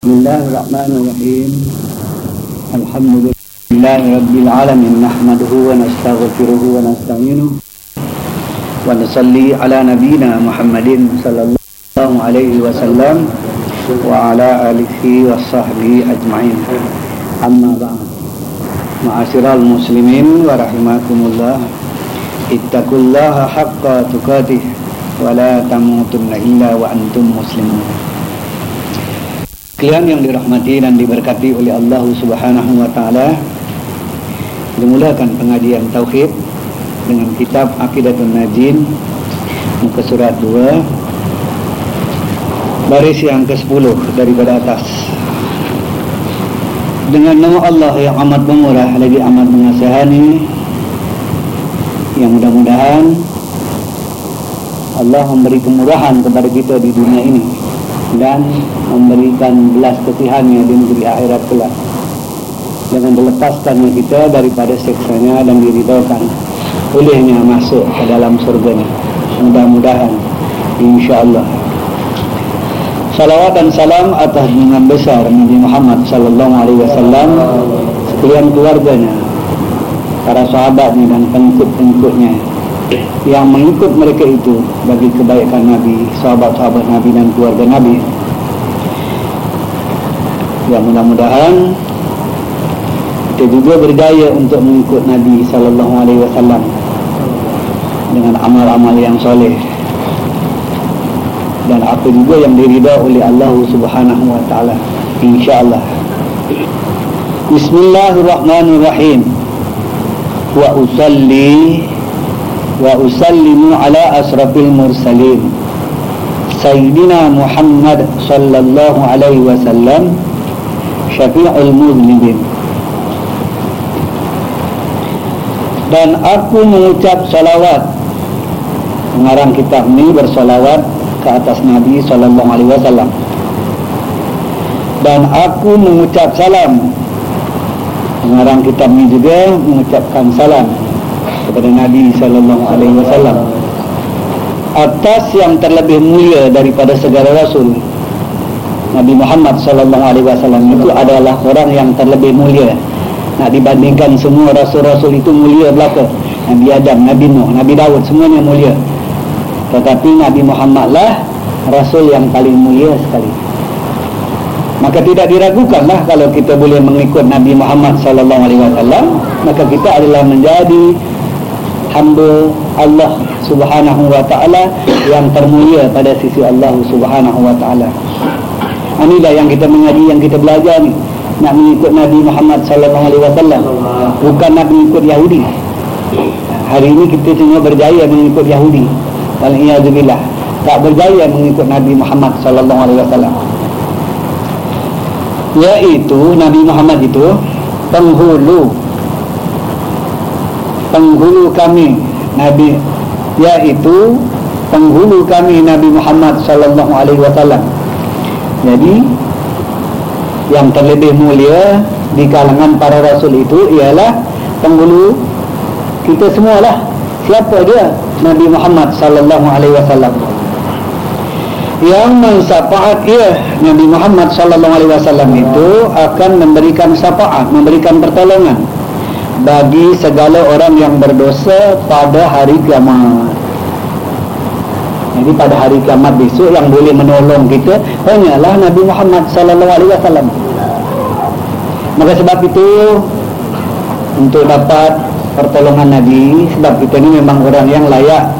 بسم الله الرحمن الرحيم. الحمد لله رب العالمين. نحمده ونستغفره ونستعينه ونصلي على نبينا محمد صلى الله عليه وسلم وعلى آله وصحبه أجمعين. أما بعد. معاشر المسلمين ورحمكم الله. اتقوا الله حق تقاته ولا تموتن إلا وأنتم مسلمون. Sekalian yang dirahmati dan diberkati oleh Allah Subhanahu wa taala. Dimulakan pengajian tauhid dengan kitab Aqidatun Najin muka surat 2 baris yang ke-10 daripada atas. Dengan nama Allah yang amat pemurah lagi amat mengasihani yang mudah-mudahan Allah memberi kemurahan kepada kita di dunia ini dan memberikan belas kasihannya di negeri akhirat kelak. Dengan dilepaskannya kita daripada seksanya dan diridhokan olehnya masuk ke dalam surganya. Mudah-mudahan insyaAllah. Salawat dan salam atas dengan besar Nabi Muhammad sallallahu alaihi wasallam sekalian keluarganya para sahabatnya dan pengikut-pengikutnya yang mengikut mereka itu bagi kebaikan Nabi, sahabat-sahabat Nabi dan keluarga Nabi. Yang mudah-mudahan kita juga berjaya untuk mengikut Nabi sallallahu alaihi wasallam dengan amal-amal yang soleh. Dan apa juga yang diridha oleh Allah Subhanahu wa taala insyaallah. Bismillahirrahmanirrahim. Wa usalli wa usallimu ala asrafil mursalin. Sayyidina muhammad sallallahu alaihi wasallam syafi'ul muzlimin dan aku mengucap salawat. Pengarang kitab ini bersalawat ke atas nabi sallallahu alaihi wasallam. Dan aku mengucap salam. Pengarang kitab ini juga mengucapkan salam kepada Nabi sallallahu alaihi wasallam. Atas yang terlebih mulia daripada segala rasul Nabi Muhammad sallallahu alaihi wasallam itu adalah orang yang terlebih mulia. Nak dibandingkan semua rasul-rasul itu mulia belaka. Nabi Adam, Nabi Nuh, Nabi Dawud semuanya mulia. Tetapi Nabi Muhammad lah rasul yang paling mulia sekali. Maka tidak diragukanlah kalau kita boleh mengikut Nabi Muhammad sallallahu alaihi wasallam maka kita adalah menjadi hamba Allah Subhanahu wa taala yang termulia pada sisi Allah Subhanahu wa taala. Inilah yang kita mengaji yang kita belajar ni nak mengikut Nabi Muhammad sallallahu alaihi wasallam bukan nak mengikut Yahudi. Hari ini kita cuma berjaya mengikut Yahudi. Wal iyadzubillah. Tak berjaya mengikut Nabi Muhammad sallallahu alaihi wasallam. Yaitu Nabi Muhammad itu penghulu penghulu kami Nabi yaitu penghulu kami Nabi Muhammad sallallahu alaihi wasallam. Jadi yang terlebih mulia di kalangan para rasul itu ialah penghulu kita semualah. Siapa dia? Nabi Muhammad sallallahu alaihi wasallam. Yang mensyafaat ia Nabi Muhammad sallallahu alaihi wasallam itu akan memberikan syafaat, memberikan pertolongan bagi segala orang yang berdosa pada hari kiamat. Jadi pada hari kiamat besok yang boleh menolong kita hanyalah Nabi Muhammad sallallahu alaihi wasallam. Maka sebab itu untuk dapat pertolongan Nabi sebab kita ini memang orang yang layak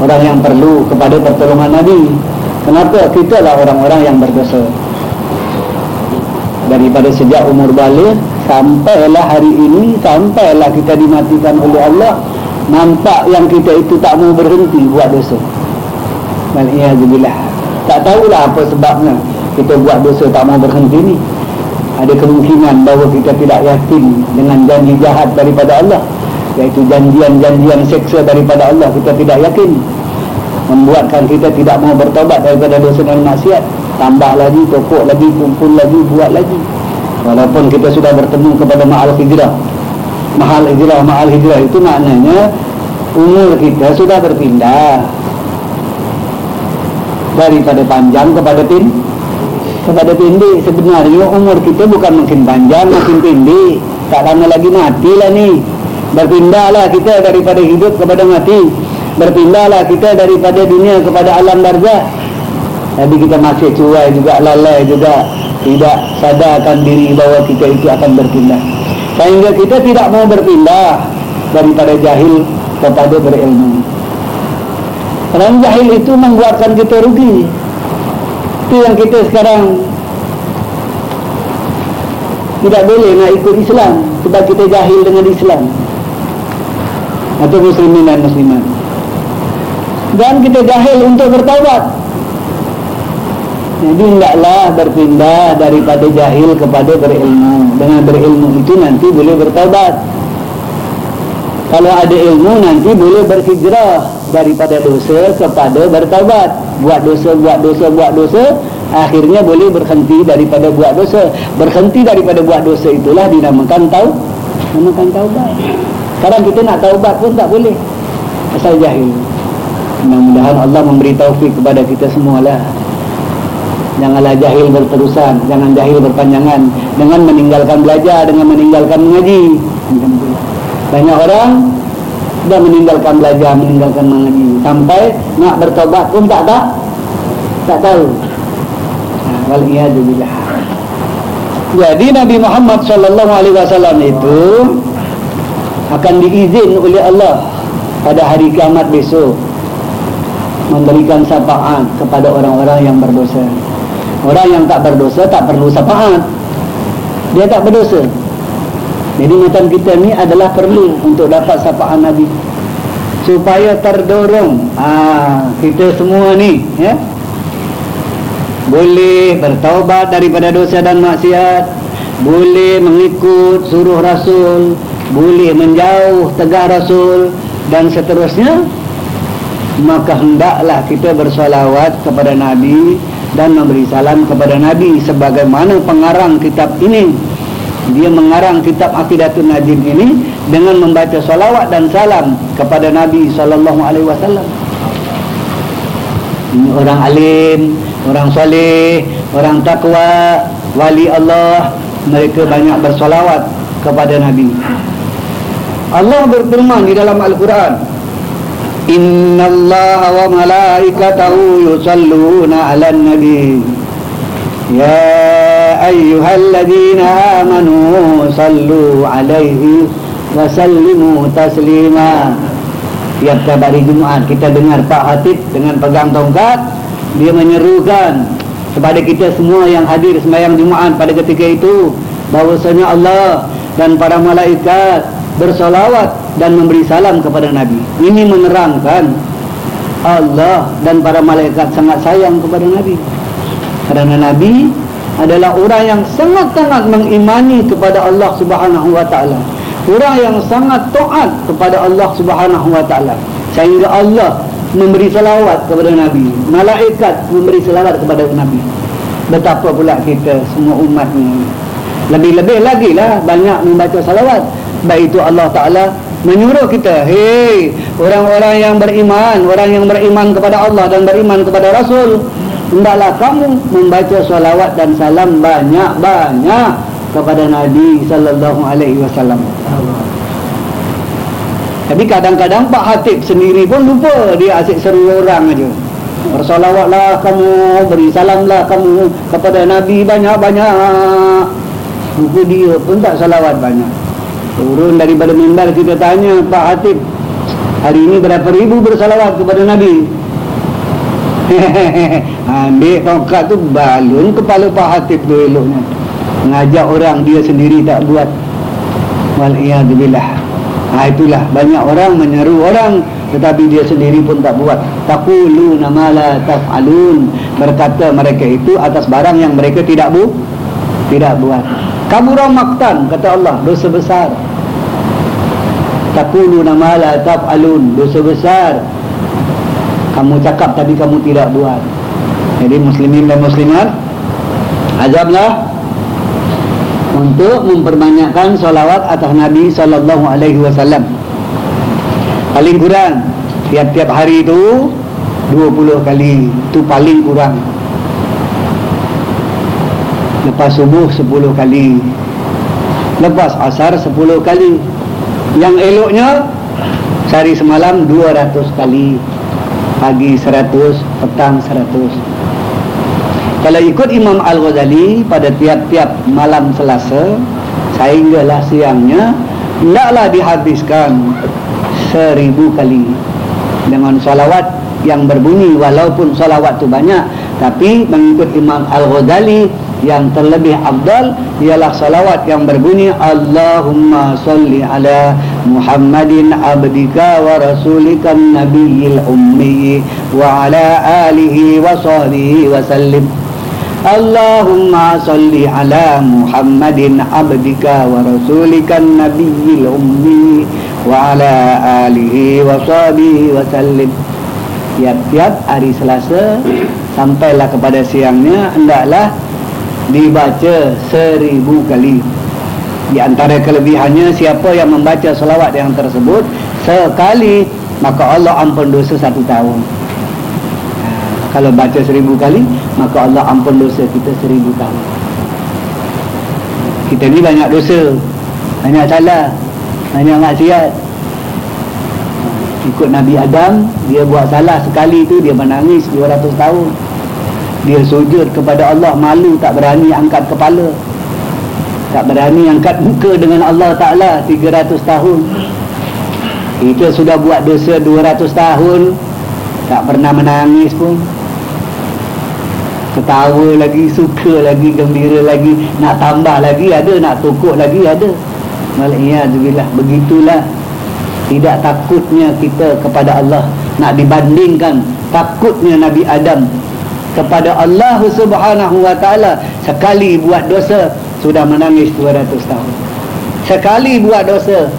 orang yang perlu kepada pertolongan Nabi. Kenapa? Kita lah orang-orang yang berdosa. Daripada sejak umur balik sampailah hari ini sampailah kita dimatikan oleh Allah nampak yang kita itu tak mau berhenti buat dosa. Alhamdulillah tak tahulah apa sebabnya kita buat dosa tak mau berhenti ni. Ada kemungkinan bahawa kita tidak yakin dengan janji jahat daripada Allah iaitu janjian-janjian seksa daripada Allah kita tidak yakin. Membuatkan kita tidak mau bertobat daripada dosa dan maksiat. Tambah lagi, pokok lagi, kumpul lagi, buat lagi Walaupun kita sudah bertemu kepada ma'al hijrah. Mahal hijrah, ma'al hijrah itu maknanya Umur kita sudah berpindah. Daripada panjang kepada pin kepada pendek. Sebenarnya umur kita bukan makin panjang makin pendek. Tak lama lagi matilah ni. Berpindahlah kita daripada hidup kepada mati. Berpindahlah kita daripada dunia kepada alam barzah tapi kita masih cuai juga lalai juga. Tidak sadarkan diri bahawa kita itu akan berpindah. Sehingga kita tidak mau berpindah daripada jahil kepada berilmu. Orang jahil itu membuatkan kita rugi. Itu yang kita sekarang tidak boleh nak ikut Islam sebab kita jahil dengan Islam. Atau muslimin dan muslimat. Dan kita jahil untuk bertawad jadi hendaklah berpindah daripada jahil kepada berilmu. Dengan berilmu itu nanti boleh bertawad kalau ada ilmu nanti boleh berhijrah daripada dosa kepada bertawad buat dosa, buat dosa, buat dosa akhirnya boleh berhenti daripada buat dosa. Berhenti daripada buat dosa itulah dinamakan tahu dinamakan taubat. Sekarang kita nak taubat pun tak boleh asal jahil. Mudah-mudahan Allah memberi taufik kepada kita semualah janganlah jahil berterusan jangan jahil berpanjangan. Dengan meninggalkan belajar dengan meninggalkan mengaji. Banyak orang sudah meninggalkan belajar meninggalkan mengaji. Sampai nak bertobat pun tak tak? Tak tahu. Wal billah. Jadi Nabi Muhammad sallallahu alaihi wasallam itu akan diizin oleh Allah pada hari kiamat besok memberikan syafaat kepada orang-orang yang berdosa. Orang yang tak berdosa tak perlu syafaat. Dia tak berdosa. Jadi macam kita ni adalah perlu untuk dapat syafaat Nabi. Supaya terdorong. Ah kita semua ni ya. Boleh bertaubat daripada dosa dan maksiat. Boleh mengikut suruh rasul. Boleh menjauh tegak rasul dan seterusnya. Maka hendaklah kita bersolawat kepada Nabi dan memberi salam kepada Nabi sebagaimana pengarang kitab ini dia mengarang kitab Aqidatul Najib ini dengan membaca solawat dan salam kepada Nabi sallallahu alaihi wasallam ini orang alim, orang soleh, orang takwa, wali Allah, mereka banyak bersolawat kepada Nabi. Allah berfirman di dalam Al-Quran, Allah wa malaikatahu yusalluna ala nabi. Ya ayyuhalladzina amanu sallu alaihi wa sallimu taslima. Tiap-tiap hari Jumaat kita dengar Pak Hatib dengan pegang tongkat dia menyerukan kepada kita semua yang hadir sembahyang Jumaat pada ketika itu bahwasanya Allah dan para malaikat bersolawat dan memberi salam kepada Nabi. Ini menerangkan Allah dan para malaikat sangat sayang kepada Nabi. Kerana Nabi adalah orang yang sangat-sangat mengimani kepada Allah Subhanahu wa taala. Orang yang sangat taat kepada Allah Subhanahu wa taala. Sehingga Allah memberi selawat kepada nabi. Malaikat memberi selawat kepada nabi. Betapa pula kita semua umat ini lebih-lebih lagi lah banyak membaca salawat baik itu Allah Ta'ala menyuruh kita hei orang-orang yang beriman orang yang beriman kepada Allah dan beriman kepada Rasul hendaklah kamu membaca salawat dan salam banyak-banyak kepada Nabi sallallahu alaihi wasallam. Tapi kadang-kadang Pak Hatib sendiri pun lupa dia asyik seru orang aja. Bersolawatlah kamu, beri salamlah kamu kepada Nabi banyak-banyak. Lupa dia pun tak salawat banyak. Turun daripada mimbar kita tanya Pak Hatib, hari ini berapa ribu bersalawat kepada Nabi? Ambil tongkat tu balun kepala Pak Hatib tu eloknya. Mengajak orang dia sendiri tak buat. Wal billah ha, itulah. Banyak orang menyeru orang tetapi dia sendiri pun tak buat. Taqulu nama la taf'alun. Berkata mereka itu atas barang yang mereka tidak bu tidak buat kabura maktan kata Allah dosa besar taqulu nama la taf'alun dosa besar kamu cakap tapi kamu tidak buat jadi muslimin dan muslimat azablah untuk memperbanyakkan solawat atas Nabi Sallallahu Alaihi Wasallam. Paling kurang tiap-tiap hari itu 20 kali itu paling kurang. Lepas subuh 10 kali. Lepas asar 10 kali. Yang eloknya sehari semalam 200 kali. Pagi 100 petang 100 kalau ikut Imam Al-Ghazali pada tiap-tiap malam selasa sehinggalah siangnya tidaklah dihabiskan seribu kali. Dengan salawat yang berbunyi walaupun salawat itu banyak tapi mengikut Imam Al-Ghazali yang terlebih abdal ialah salawat yang berbunyi Allahumma salli ala Muhammadin abdika wa rasulika nabiyil ummi wa ala alihi wa sahbihi wa sallim. Allahumma salli ala Muhammadin abdika wa rasulika nabiyil ummi wa ala alihi wa sahbihi wa sallim. Tiap-tiap hari Selasa sampailah kepada siangnya hendaklah dibaca seribu kali. Di antara kelebihannya siapa yang membaca selawat yang tersebut sekali maka Allah ampun dosa satu tahun. Ha, kalau baca seribu kali maka Allah ampun dosa kita seribu tahun. Kita ni banyak dosa. Banyak salah. Banyak maksiat. Ikut Nabi Adam dia buat salah sekali tu dia menangis 200 tahun dia sujud kepada Allah malu tak berani angkat kepala. Tak berani angkat muka dengan Allah Ta'ala 300 tahun. Kita sudah buat dosa 200 tahun tak pernah menangis pun. Ketawa lagi, suka lagi, gembira lagi nak tambah lagi ada, nak tukuk lagi ada. Maliknya Alhamdulillah begitulah. Tidak takutnya kita kepada Allah. Nak dibandingkan takutnya Nabi Adam kepada Allah Subhanahu wa taala sekali buat dosa sudah menangis 200 tahun. Sekali buat dosa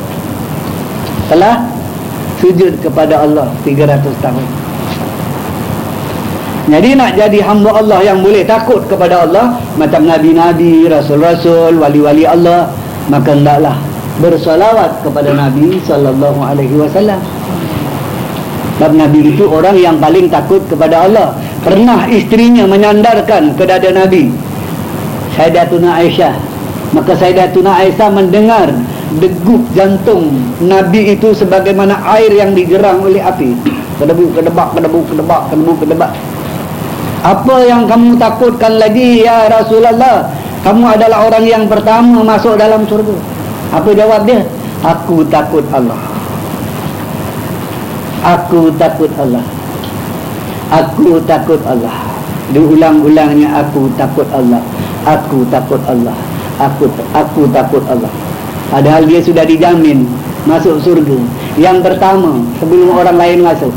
telah sujud kepada Allah 300 tahun. Jadi nak jadi hamba Allah yang boleh takut kepada Allah macam nabi-nabi rasul-rasul wali-wali Allah maka hendaklah bersolawat kepada Nabi sallallahu alaihi wasallam. Sebab Nabi itu orang yang paling takut kepada Allah. Pernah istrinya menyandarkan ke dada Nabi. Sayyidatuna Aisyah. Maka Sayyidatuna Aisyah mendengar degup jantung Nabi itu sebagaimana air yang digerang oleh api. Kedebu, kedebak, kedebu, kedebak, kedebu, kedebak. Apa yang kamu takutkan lagi ya Rasulullah? Kamu adalah orang yang pertama masuk dalam surga. Apa jawab dia? Aku takut Allah. Aku takut Allah Aku takut Allah. Diulang-ulangnya aku takut Allah. Aku takut Allah. Aku aku takut Allah. Padahal dia sudah dijamin Masuk surga. Yang pertama Sebelum orang lain masuk.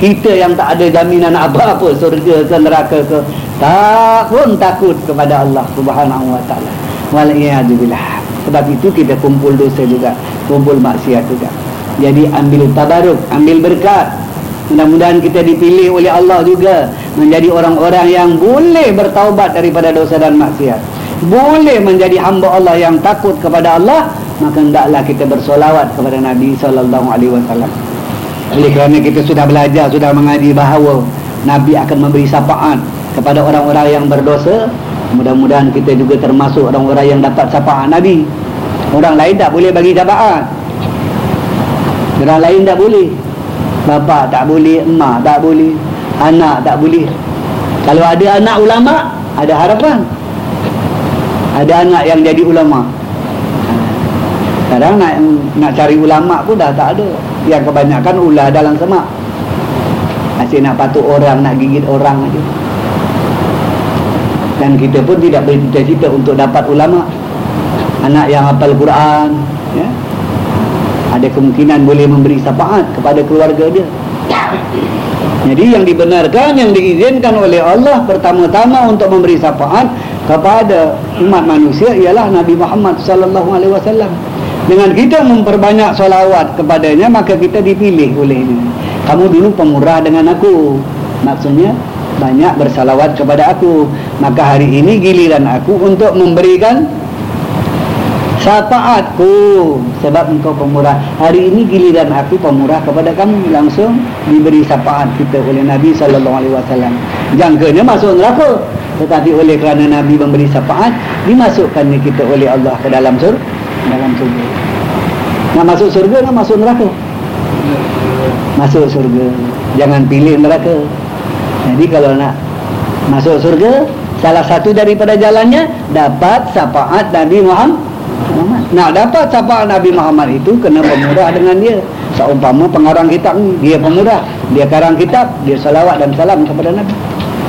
Kita yang tak ada jaminan apa-apa Surga ke neraka ke Tak pun takut kepada Allah Subhanahu wa ta'ala. Walaikumsalam Sebab itu kita kumpul dosa juga Kumpul maksiat juga. Jadi ambil tabaruk, ambil berkat. Mudah-mudahan kita dipilih oleh Allah juga menjadi orang-orang yang boleh bertaubat daripada dosa dan maksiat. Boleh menjadi hamba Allah yang takut kepada Allah, maka hendaklah kita bersolawat kepada Nabi sallallahu alaihi wasallam. Oleh kerana kita sudah belajar, sudah mengaji bahawa Nabi akan memberi syafaat kepada orang-orang yang berdosa, mudah-mudahan kita juga termasuk orang-orang yang dapat syafaat Nabi. Orang lain tak boleh bagi syafaat. Orang lain tak boleh Bapa tak boleh Emak tak boleh Anak tak boleh. Kalau ada anak ulama Ada harapan. Ada anak yang jadi ulama. Sekarang nak nak cari ulama pun dah tak ada. Yang kebanyakan ulah dalam semak. Masih nak patuk orang Nak gigit orang aja. Dan kita pun tidak bercita-cita Untuk dapat ulama. Anak yang hafal Quran ada kemungkinan boleh memberi syafaat kepada keluarga dia. Jadi yang dibenarkan yang diizinkan oleh Allah pertama-tama untuk memberi syafaat kepada umat manusia ialah Nabi Muhammad sallallahu alaihi wasallam. Dengan kita memperbanyak solawat kepadanya maka kita dipilih olehnya kamu dulu pemurah dengan aku. Maksudnya banyak bersalawat kepada aku. Maka hari ini giliran aku untuk memberikan syafaatku sebab engkau pemurah. Hari ini giliran aku pemurah kepada kamu langsung diberi syafaat kita oleh Nabi sallallahu alaihi wasallam. Jangkanya masuk neraka tetapi oleh kerana Nabi memberi syafaat dimasukkannya kita oleh Allah ke dalam surga dalam surga. Nak masuk surga nak masuk neraka. Masuk surga. Jangan pilih neraka. Jadi kalau nak masuk surga salah satu daripada jalannya dapat syafaat Nabi Muhammad nak dapat syafaat Nabi Muhammad itu kena pemurah dengan dia. Seumpama pengarang kitab ni dia pemurah dia karang kitab dia salawat dan salam kepada Nabi.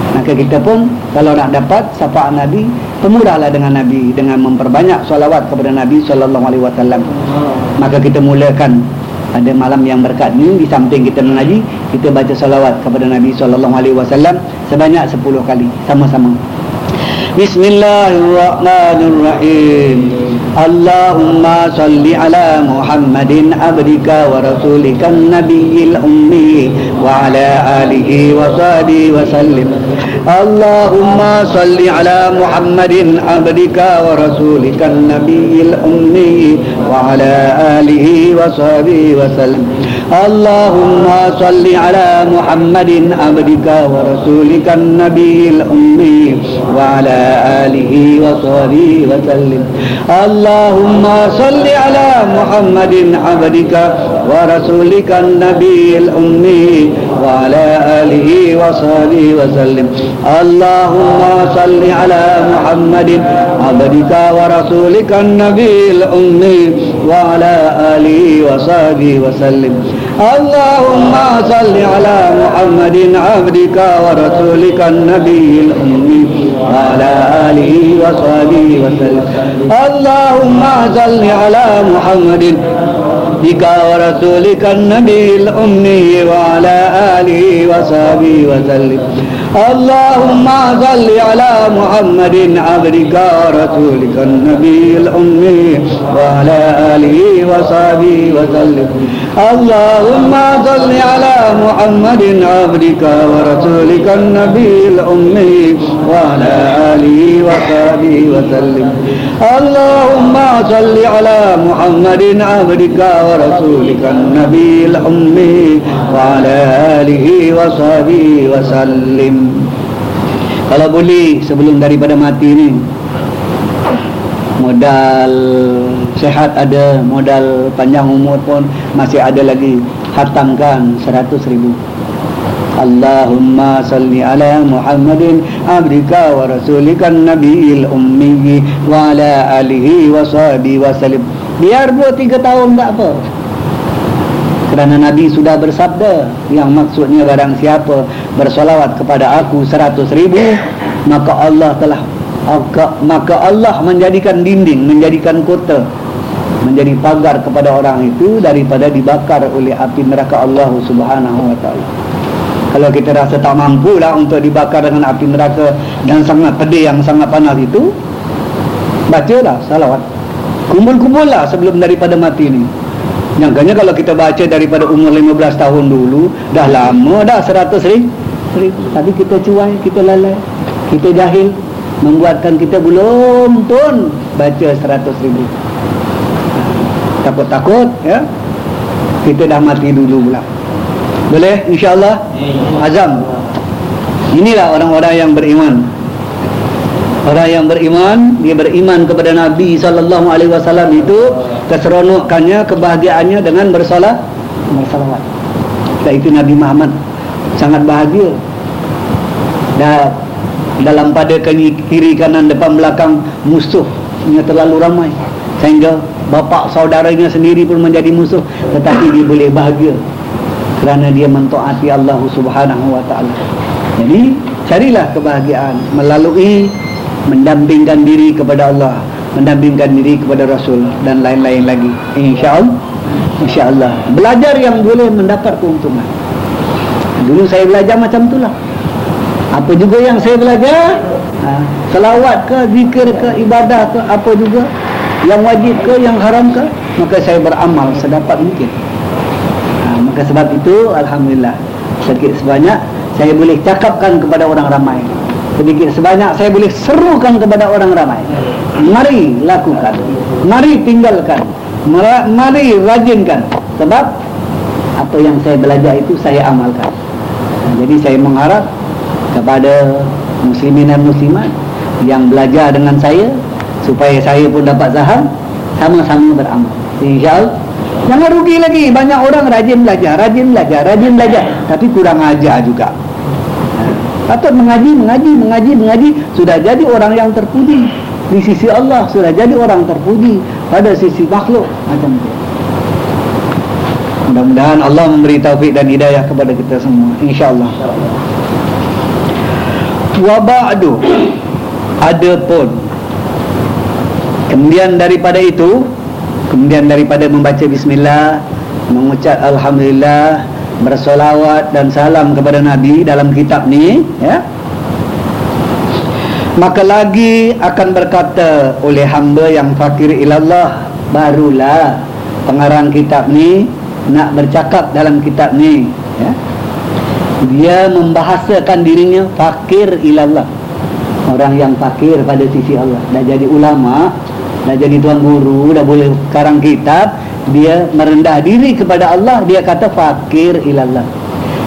Maka kita pun kalau nak dapat syafaat Nabi pemurahlah dengan Nabi dengan memperbanyak salawat kepada Nabi sallallahu alaihi wasallam. Maka kita mulakan. Pada malam yang berkat ni di samping kita mengaji kita baca salawat kepada Nabi sallallahu alaihi wasallam sebanyak 10 kali sama-sama. Bismillahirrahmanirrahim Allahumma salli ala Muhammadin abdika wa rasulika nabiyil ummi wa ala alihi اللهم صل على محمد عبدك ورسولك النبي الأمي وعلى آله وصحبه وسلم. اللهم صل على محمد عبدك ورسولك النبي الأمي وعلى آله وصحبه وسلم. اللهم صل على محمد عبدك ورسولك النبي الأمي وعلى آله وصحبه وسلم. اللهم صل على محمد عبدك ورسولك النبي الأمي وعلى آله وصحبه وسلم. اللهم صل على محمد عبدك ورسولك النبي الأمي وعلى آله وصحبه وسلم. اللهم صل على محمد. بك ورسولك النبي الأمي وعلى آله وصحبه وسلم. اللهم صل على محمد عبدك ورسولك النبي الأمي وعلى آله وصحبه وسلم. اللهم صل على محمد عبدك ورسولك النبي الأمي وعلى آله وصحبه وسلم. اللهم صل على محمد عبدك ورسولك النبي الأمي وعلى آله وصحبه وسلم. Kalau boleh sebelum daripada mati ni modal sehat ada modal panjang umur pun masih ada lagi. Hatamkan seratus ribu. Allahumma salli ala Muhammadin abdika wa rasulika nabiyil ummi wa ala alihi wa sahbihi wa salim biar 2 3 tahun tak apa. Kerana Nabi sudah bersabda yang maksudnya barang siapa bersolawat kepada aku seratus ribu maka Allah telah maka Allah menjadikan dinding menjadikan kota menjadi pagar kepada orang itu daripada dibakar oleh api neraka Allah Subhanahu wa taala. Kalau kita rasa tak mampu lah untuk dibakar dengan api neraka dan sangat pedih yang sangat panas itu bacalah salawat. Kumpul-kumpul lah sebelum daripada mati ni Nyangkanya kalau kita baca daripada umur 15 tahun dulu Dah lama dah 100 ribu. Tapi kita cuai, kita lalai Kita jahil Membuatkan kita belum pun Baca 100 ribu. Takut-takut ya? Kita dah mati dulu pula. Boleh? insyaAllah Azam. Inilah orang-orang yang beriman Orang yang beriman Dia beriman kepada Nabi SAW itu Keseronokannya Kebahagiaannya dengan bersalat Bersalawat Dan itu Nabi Muhammad Sangat bahagia. Dan Dalam pada kiri kanan depan belakang Musuhnya terlalu ramai. Sehingga bapa saudaranya sendiri pun menjadi musuh. Tetapi dia boleh bahagia kerana dia mentaati Allah Subhanahu wa taala. Jadi, carilah kebahagiaan melalui mendampingkan diri kepada Allah, mendampingkan diri kepada Rasul dan lain-lain lagi. Insya-Allah. Insya-Allah. Belajar yang boleh mendapat keuntungan. Dulu saya belajar macam itulah. Apa juga yang saya belajar? Ha, selawat ke, zikir ke, ibadah ke, apa juga yang wajib ke, yang haram ke, maka saya beramal sedapat mungkin. Maka sebab itu Alhamdulillah Sedikit sebanyak Saya boleh cakapkan kepada orang ramai Sedikit sebanyak Saya boleh serukan kepada orang ramai. Mari lakukan. Mari tinggalkan. Mari rajinkan. Sebab Apa yang saya belajar itu Saya amalkan. Jadi saya mengharap Kepada muslimin dan muslimat yang belajar dengan saya supaya saya pun dapat saham sama-sama beramal. Insyaallah. Jangan rugi lagi. Banyak orang rajin belajar rajin belajar rajin belajar. Tapi kurang ajar juga patut mengaji mengaji mengaji mengaji. Sudah jadi orang yang terpuji. Di sisi Allah sudah jadi orang terpuji. Pada sisi makhluk macam itu mudah-mudahan Allah memberi taufik dan hidayah kepada kita semua. Insyaallah. Wa ba'du. Adapun. Kemudian daripada itu kemudian daripada membaca bismillah mengucap alhamdulillah bersolawat dan salam kepada nabi dalam kitab ni ya. Maka lagi akan berkata oleh hamba yang fakir ilallah barulah pengarang kitab ni nak bercakap dalam kitab ni ya. Dia membahasakan dirinya fakir ilallah. Orang yang fakir pada sisi Allah. Dah jadi ulama dah jadi tuan guru dah boleh karang kitab dia merendah diri kepada Allah dia kata fakir ilallah.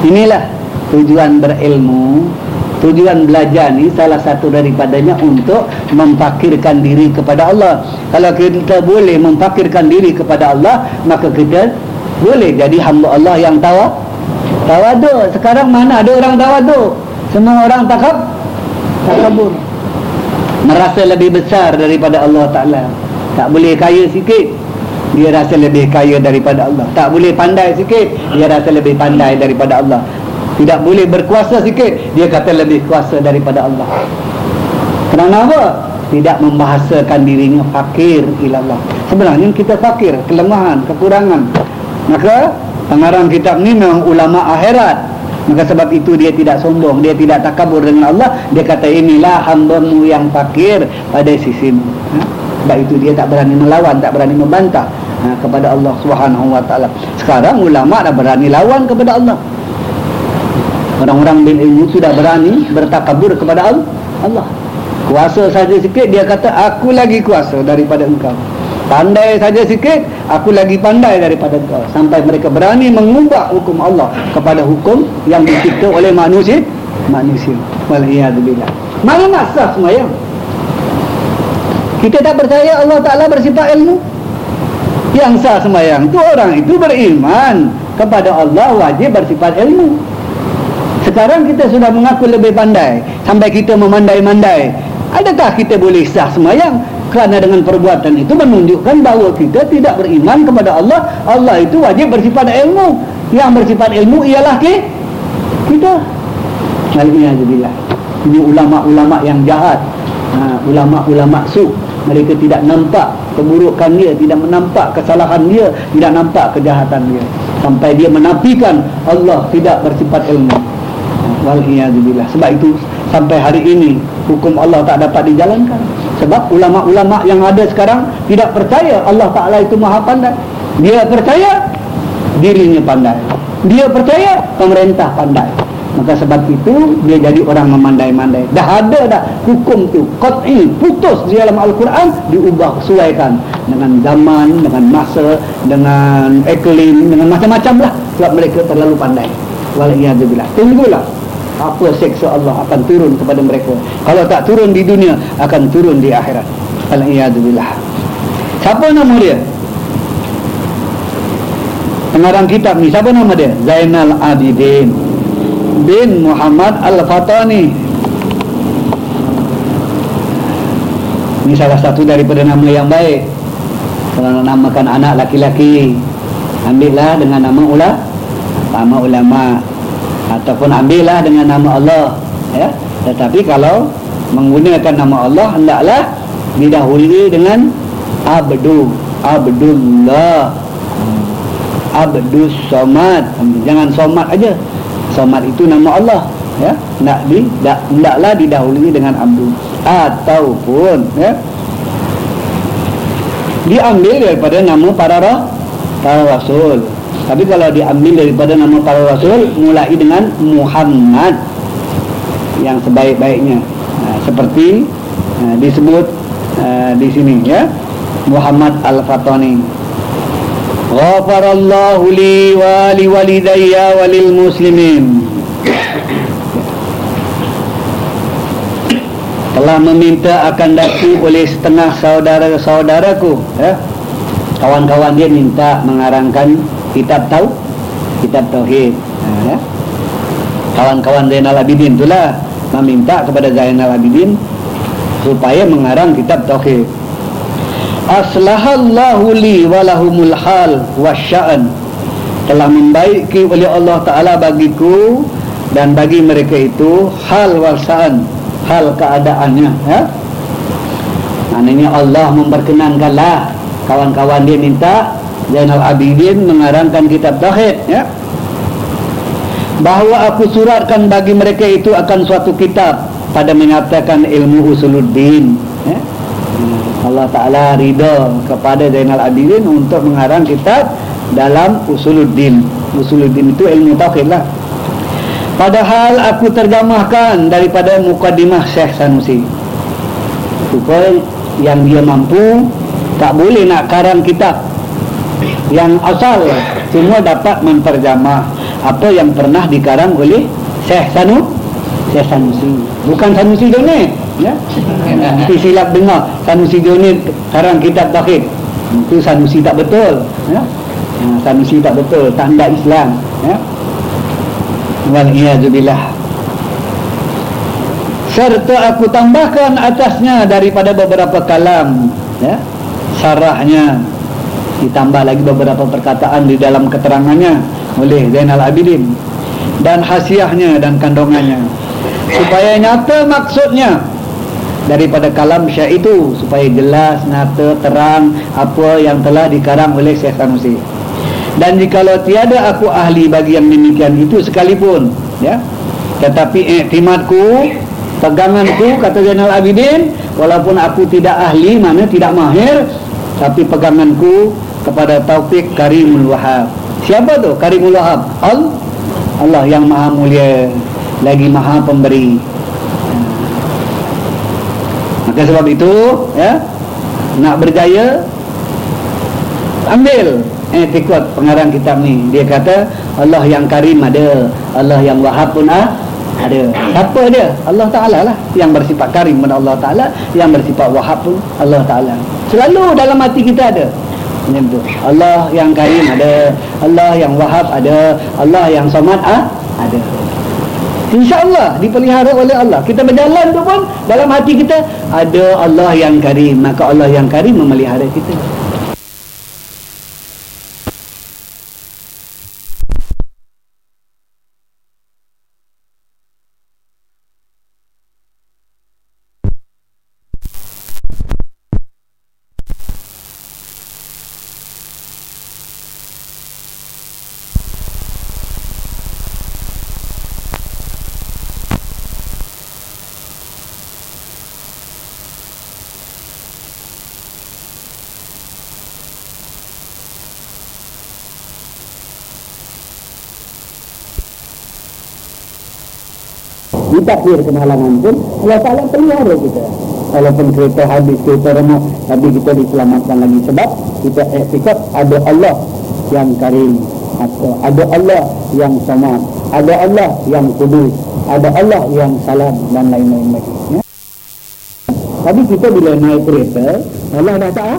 Inilah tujuan berilmu tujuan belajar ni salah satu daripadanya untuk memfakirkan diri kepada Allah. Kalau kita boleh memfakirkan diri kepada Allah maka kita boleh jadi hamba Allah yang tawa Tawaduk. Sekarang mana ada orang tawaduk? Semua orang takab Takabur. Merasa lebih besar daripada Allah Ta'ala. Tak boleh kaya sikit Dia rasa lebih kaya daripada Allah. Tak boleh pandai sikit Dia rasa lebih pandai daripada Allah. Tidak boleh berkuasa sikit Dia kata lebih kuasa daripada Allah. Kerana apa? Tidak membahasakan dirinya fakir ilallah Sebenarnya kita fakir Kelemahan, kekurangan. Maka pengarang kitab ni memang ulama akhirat. Maka sebab itu dia tidak sombong dia tidak takabur dengan Allah. Dia kata inilah hambamu yang fakir pada sisimu. Ha? Sebab itu dia tak berani melawan tak berani membantah ha, kepada Allah subhanahu wa ta'ala. Sekarang ulama dah berani lawan kepada Allah. Orang-orang bin ilmu sudah berani bertakabur kepada Allah. Kuasa saja sikit dia kata aku lagi kuasa daripada engkau. Pandai saja sikit aku lagi pandai daripada kau sampai mereka berani mengubah hukum Allah kepada hukum yang dicipta oleh manusia. Manusia. Waliyadzubillah mana masa semayang kita tak percaya Allah Ta'ala bersifat ilmu. Yang sah semayang tu orang itu beriman kepada Allah wajib bersifat ilmu. Sekarang kita sudah mengaku lebih pandai sampai kita memandai-mandai. Adakah kita boleh sah semayang kerana dengan perbuatan itu menunjukkan bahawa kita tidak beriman kepada Allah Allah itu wajib bersifat ilmu. Yang bersifat ilmu ialah ke? kita. Alhamdulillah ini ulama-ulama yang jahat. Ha, ulama-ulama su mereka tidak nampak keburukan dia tidak menampak kesalahan dia tidak nampak kejahatan dia. Sampai dia menafikan Allah tidak bersifat ilmu. Walhiyadzubillah Sebab itu sampai hari ini Hukum Allah tak dapat dijalankan. Sebab ulama-ulama yang ada sekarang Tidak percaya Allah Ta'ala itu maha pandai. Dia percaya Dirinya pandai. Dia percaya pemerintah pandai Maka sebab itu dia jadi orang memandai-mandai. Dah ada dah hukum tu Qat'i putus di dalam Al-Quran Diubah sesuaikan dengan zaman Dengan masa Dengan iklim Dengan macam-macam lah. Sebab mereka terlalu pandai. Waliyahzubillah Tunggulah apa seksa Allah akan turun kepada mereka. Kalau tak turun di dunia akan turun di akhirat. Al-iyadzubillah siapa nama dia? Pengarang kitab ni siapa nama dia? Zainal Abidin bin Muhammad Al-Fatani. Ini salah satu daripada nama yang baik. Kalau nak namakan anak laki-laki ambillah dengan nama ulama nama ulama. Ataupun ambillah dengan nama Allah ya. Tetapi kalau menggunakan nama Allah hendaklah didahului dengan abdu abdullah. Abdus somad. Jangan somad aja somad itu nama Allah ya nak di tak hendaklah didahului dengan abdu ataupun ya diambil daripada nama para para rasul tapi kalau diambil daripada nama para rasul mulai dengan Muhammad yang sebaik-baiknya. Ha, seperti ha, disebut ha, di sini ya. Muhammad Al-Fatani. Li walidayya wa lil muslimin. telah meminta akan daku oleh setengah saudara-saudaraku ya. kawan-kawan dia minta mengarangkan kitab tahu kitab tauhid ya. kawan-kawan Zainal Abidin itulah meminta kepada Zainal Abidin supaya mengarang kitab tauhid aslahallahu li walahumul hal wasya'an telah membaiki oleh Allah Ta'ala bagiku dan bagi mereka itu hal wasa'an hal keadaannya ya? maknanya Allah memperkenankanlah kawan-kawan dia minta Zainal Abidin mengarangkan kitab Tauhid ya? bahawa aku suratkan bagi mereka itu akan suatu kitab pada mengatakan ilmu usuluddin ya? Allah Ta'ala ridha kepada Zainal Abidin untuk mengarang kitab dalam usuluddin. Usuluddin itu ilmu tauhid lah. Padahal aku terjemahkan daripada mukadimah Syekh Sanusi. Supaya yang dia mampu tak boleh nak karang kitab yang asal. Semua dapat memperjamah apa yang pernah dikarang oleh Syekh Sanu Syekh Sanusi. Bukan Sanusi Donit ya? Nanti silap dengar. Sanusi Donit karang kitab tauhid. Itu Sanusi tak betul ya? Ha, Sanusi tak betul tanda Islam ya? Wal'iyazubillah Serta aku tambahkan atasnya daripada beberapa kalam ya, Sarahnya. Ditambah lagi beberapa perkataan di dalam keterangannya Oleh Zainal Abidin. Dan hasiahnya dan kandungannya. Supaya nyata maksudnya Daripada kalam syah itu Supaya jelas, nyata, terang Apa yang telah dikarang oleh Syekh Sanusi. Dan jikalau tiada aku ahli bagi yang demikian itu sekalipun ya. Tetapi iktimadku peganganku kata Zainal Abidin walaupun aku tidak ahli mana tidak mahir tapi peganganku kepada Taufik Karimul Wahab siapa tu? Karimul Wahab Allah yang maha mulia lagi maha pemberi maka sebab itu ya nak berjaya ambil. Eh tikut pengarang kitab ni. Dia kata Allah yang karim ada Allah yang wahab pun ah, ada. Siapa dia? Allah Ta'ala lah yang bersifat karim pun Allah Ta'ala yang bersifat wahab pun Allah Ta'ala. Selalu dalam hati kita ada. Allah yang karim ada Allah yang wahab ada Allah yang somad ah, ada InsyaAllah dipelihara oleh Allah. Kita berjalan tu pun Dalam hati kita Ada Allah yang karim. Maka Allah yang karim memelihara kita ditakdir kemalangan pun Allah Ta'ala pelihara kita. Walaupun kereta habis kereta remuk tapi kita diselamatkan lagi sebab kita etikat ada Allah yang karim. Ada Allah yang sama ada Allah yang kudus. Ada Allah yang salam dan lain-lain lagi ya? tapi kita bila naik kereta Allah dah tak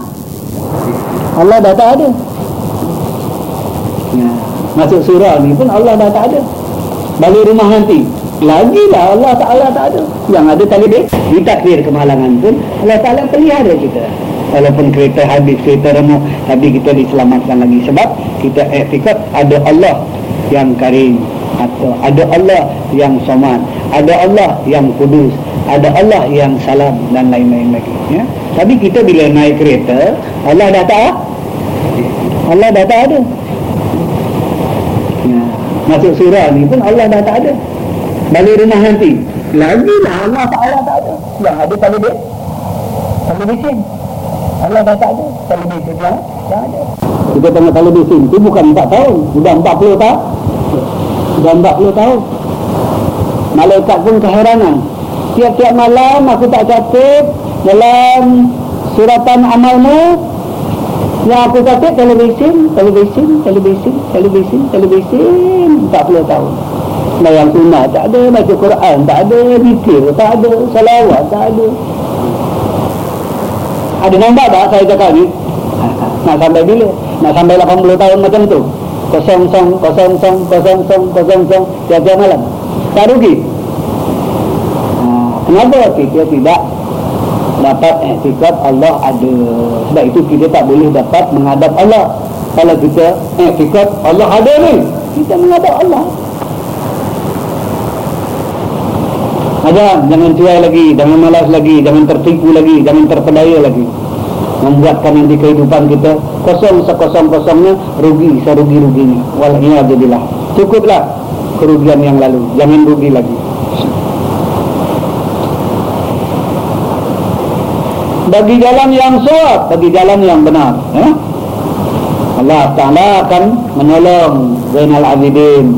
Allah dah tak ada. Ya. masuk surah ni pun Allah dah tak ada. Balik rumah nanti Lagilah Allah Ta'ala tak ada. Yang ada tadi dia Ditakdir kemalangan pun. Allah Ta'ala pelihara kita. Walaupun kereta habis, kereta remuk Tapi kita diselamatkan lagi. Sebab kita etikat ada Allah yang karim. Atau ada Allah yang soman Ada Allah yang kudus. Ada Allah yang salam Dan lain-lain lagi ya? Tapi kita bila naik kereta Allah dah tak Allah dah tak ada. Ya. Masuk surah ni pun Allah dah tak ada balik rumah nanti. Lagi lah Allah Ta'ala tak ada. Yang ada televis televisin Allah dah tak ada. Televisin yang tak ada. Kita tengok televisin itu bukan 4 tahun. Sudah 40 tahun. Sudah 40 tahun. Malaikat pun keheranan. Tiap-tiap malam aku tak catat dalam suratan amalmu. Yang aku catat televisin televisin televisin televisin televisin 40 tahun Semayang sunnah tak ada Baca Quran tak ada Zikir tak ada Salawat tak ada. Ada nampak tak saya cakap ni? Nak sampai bila? Nak sampai 80 tahun macam tu? Kosong song Kosong song Kosong song Kosong song Tiap-tiap malam. Tak rugi? Ha, Kenapa? Kita tidak dapat etikat Allah ada. Sebab itu kita tak boleh dapat menghadap Allah. Kalau kita etikat Allah ada ni kita menghadap Allah Ada, jangan cuai lagi, jangan malas lagi, jangan tertipu lagi, jangan terpedaya lagi. Membuatkan nanti kehidupan kita kosong sekosong-kosongnya, rugi serugi-ruginya. Walhiyadzubillah. Cukuplah kerugian yang lalu, jangan rugi lagi. bagi jalan yang suap, bagi jalan yang benar ya? Allah Ta'ala akan menolong Zainal Abidin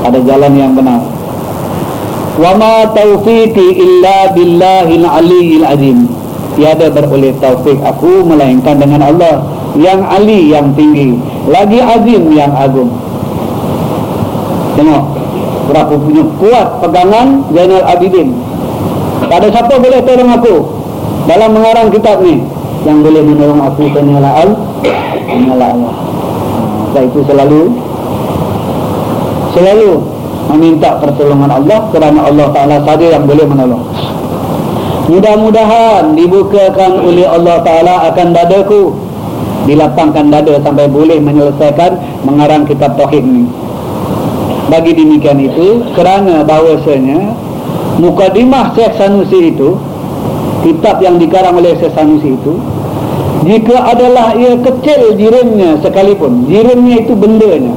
pada jalan yang benar wa ma taufiqi illa billahil aliyil azim. Tiada beroleh taufik aku melainkan dengan Allah yang ali yang tinggi lagi azim yang agung. Tengok berapa punya kuat pegangan Zainal Abidin. Tak ada siapa boleh tolong aku dalam mengarang kitab ni. Yang boleh menolong aku hanyalah al hanyalah Allah. Dan itu selalu selalu meminta pertolongan Allah kerana Allah Ta'ala saja yang boleh menolong. Mudah-mudahan dibukakan oleh Allah Ta'ala akan dadaku dilapangkan dada sampai boleh menyelesaikan mengarang kitab Tauhid ini bagi demikian itu kerana bahawasanya Mukadimah Syekh Sanusi itu kitab yang dikarang oleh Sanusi itu jika adalah ia kecil jirimnya sekalipun jirimnya itu bendanya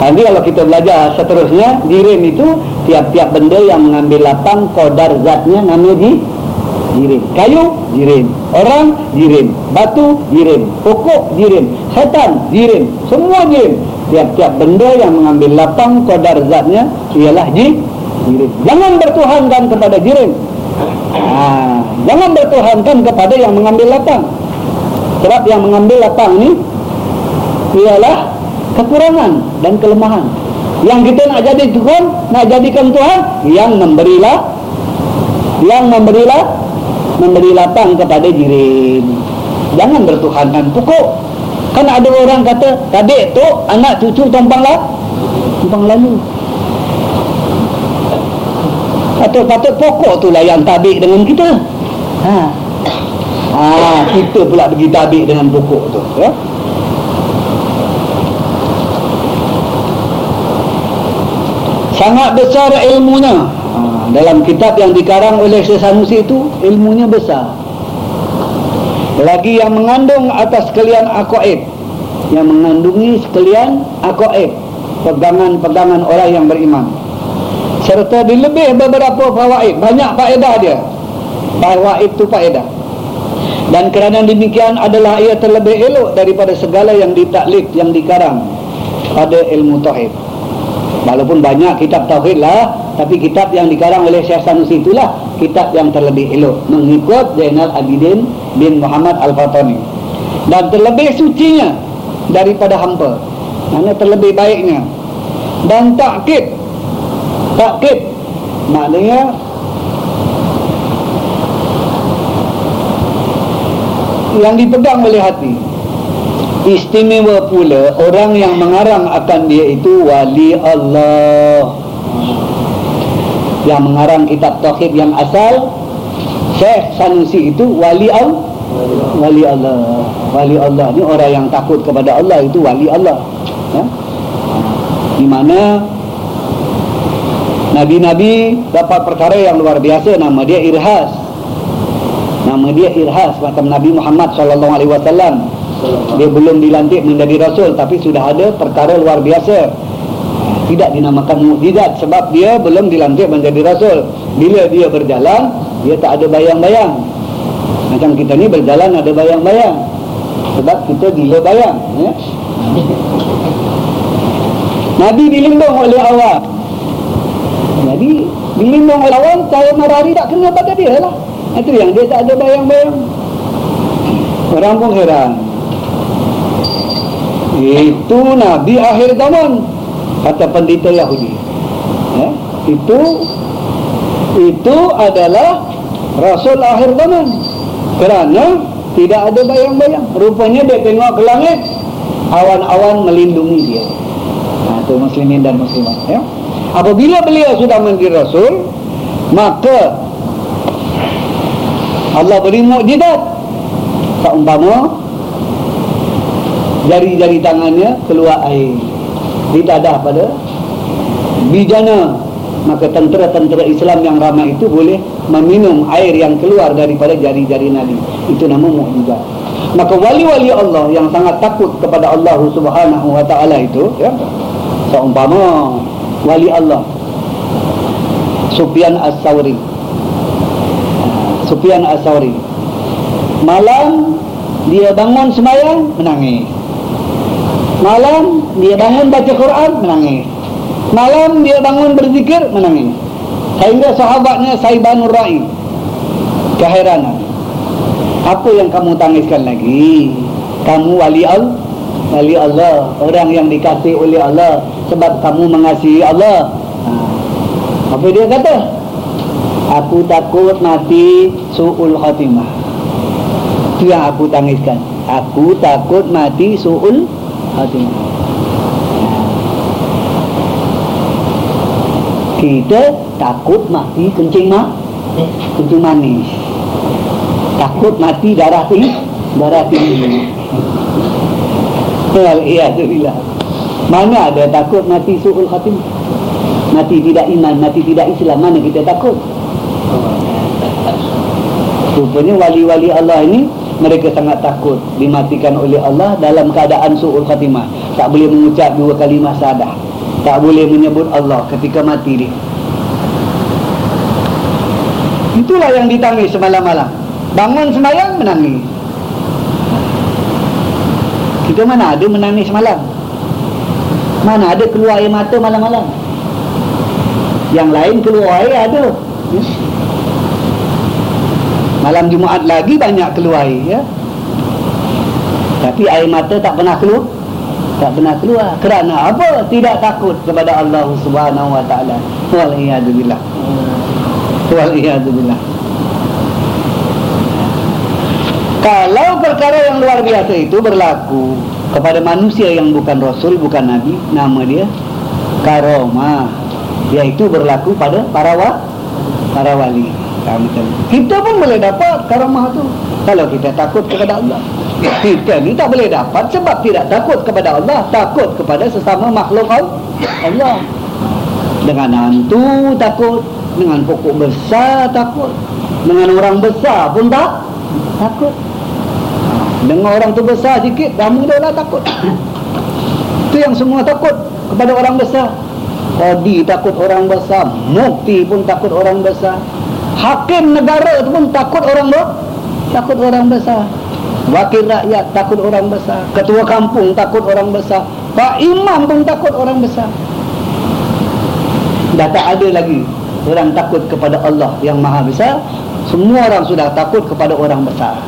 nanti kalau kita belajar seterusnya jirim itu tiap-tiap benda yang mengambil lapang kodar zatnya namanya di jirim kayu jirim orang jirim batu jirim pokok jirim setan jirim semua jirim tiap-tiap benda yang mengambil lapang kodar zatnya ialah jirim jangan bertuhankan kepada jirim Ha, jangan bertuhankan kepada yang mengambil lapang. Sebab yang mengambil lapang ni ialah kekurangan dan kelemahan. Yang kita nak jadi Tuhan, nak jadikan Tuhan, yang memberilah yang memberilah memberi lapang kepada diri. Jangan bertuhankan pokok. Kan ada orang kata, "Tadi tu anak cucu tumpang lah, tumpang lalu." patut-patut pokok tu lah yang tabik dengan kita ha. ha kita pula pergi tabik dengan pokok tu ya sangat besar ilmunya. Ha. dalam kitab yang dikarang oleh Sesanusi itu ilmunya besar. Lagi yang mengandung atas sekalian akoib yang mengandungi sekalian akoib pegangan-pegangan orang yang beriman. Serta dilebih beberapa fawaid. Banyak faedah dia. Fawaid itu faedah. Dan kerana demikian adalah ia terlebih elok daripada segala yang ditaklif yang dikarang. Pada ilmu tauhid walaupun banyak kitab tauhid lah tapi kitab yang dikarang oleh Syekh Sanusi itulah kitab yang terlebih elok mengikut Zainal Abidin bin Muhammad Al-Fatani. Dan terlebih sucinya daripada hampa. Mana terlebih baiknya? Dan takkid takkid maknanya yang dipegang oleh hati istimewa pula orang yang mengarang akan dia itu wali Allah yang mengarang kitab tauhid yang asal Syekh Sanusi itu wali Allah wali Allah wali Allah ni orang yang takut kepada Allah itu wali Allah ya? di mana Nabi-Nabi dapat perkara yang luar biasa nama dia Irhas. Nama dia Irhas macam Nabi Muhammad sallallahu alaihi wasallam. Dia belum dilantik menjadi rasul tapi sudah ada perkara luar biasa. Tidak dinamakan mukjizat sebab dia belum dilantik menjadi rasul. Bila dia berjalan, dia tak ada bayang-bayang. Macam kita ni berjalan ada bayang-bayang. Sebab kita gila bayang, ya. Nabi dilindung oleh Allah jadi dilindung oleh lawan Saya marari tak kena pada dia lah Itu yang dia tak ada bayang-bayang Orang pun heran Itu Nabi akhir zaman. Kata pendeta Yahudi. Ya? itu itu adalah Rasul akhir zaman. Kerana tidak ada bayang-bayang. Rupanya dia tengok ke langit awan-awan melindungi dia. Nah, itu muslimin dan muslimat ya? apabila beliau sudah menjadi Rasul maka Allah beri mukjizat. Seumpama jari-jari tangannya keluar air. Di dadah pada bijana. Maka tentera-tentera Islam yang ramai itu boleh meminum air yang keluar daripada jari-jari Nabi. Itu nama mukjizat. Maka wali-wali Allah yang sangat takut kepada Allah Subhanahu wa taala itu ya seumpama wali Allah Sufyan As-Sawri. Sufyan As-Sawri. Malam dia bangun sembahyang menangis malam dia bangun baca Quran menangis. Malam dia bangun berzikir menangis. Sehingga sahabatnya Saibanur Ra'i. Keheranan. Apa yang kamu tangiskan lagi? Kamu wali Allah wali Allah. Orang yang dikasih oleh Allah. Sebab kamu mengasihi Allah. Ha. apa dia kata? Aku takut mati su'ul khatimah. Itu yang aku tangiskan. Aku takut mati su'ul khatimah kita takut mati kencing mak kencing manis. Takut mati darah tinggi darah tinggi. Alhamdulillah. Mana ada takut mati su'ul khatimah mati tidak iman mati tidak Islam. Mana kita takut? Rupanya wali-wali Allah ini mereka sangat takut dimatikan oleh Allah dalam keadaan su'ul khatimah. Tak boleh mengucap dua kalimah sadah tak boleh menyebut Allah ketika mati dia. Itulah yang ditangis semalam-malam. Bangun semayang menangis. Kita mana ada menangis malam mana ada keluar air mata malam-malam? Yang lain keluar air ada malam Jumaat lagi banyak keluar air ya? tapi air mata tak pernah keluar. Tak pernah keluar. Kerana apa? Tidak takut kepada Allah Subhanahu wa taala. Wal iyad billah wal iyad billah kalau perkara yang luar biasa itu berlaku kepada manusia yang bukan rasul bukan nabi nama dia karomah. Iaitu berlaku pada para wa, para wali kita pun boleh dapat karamah tu. Kalau kita takut kepada Allah. Kita ni tak boleh dapat sebab tidak takut kepada Allah takut kepada sesama makhluk Allah. Dengan hantu takut dengan pokok besar takut dengan orang besar pun tak takut. Dengan orang tu besar sikit kamu dah lah takut. Itu yang semua takut kepada orang besar. Qadi takut orang besar Mukti pun takut orang besar hakim negara tu pun takut orang ber takut orang besar. Wakil rakyat takut orang besar. Ketua kampung takut orang besar. Pak imam pun takut orang besar. Dah tak ada lagi orang takut kepada Allah yang maha besar. Semua orang sudah takut kepada orang besar.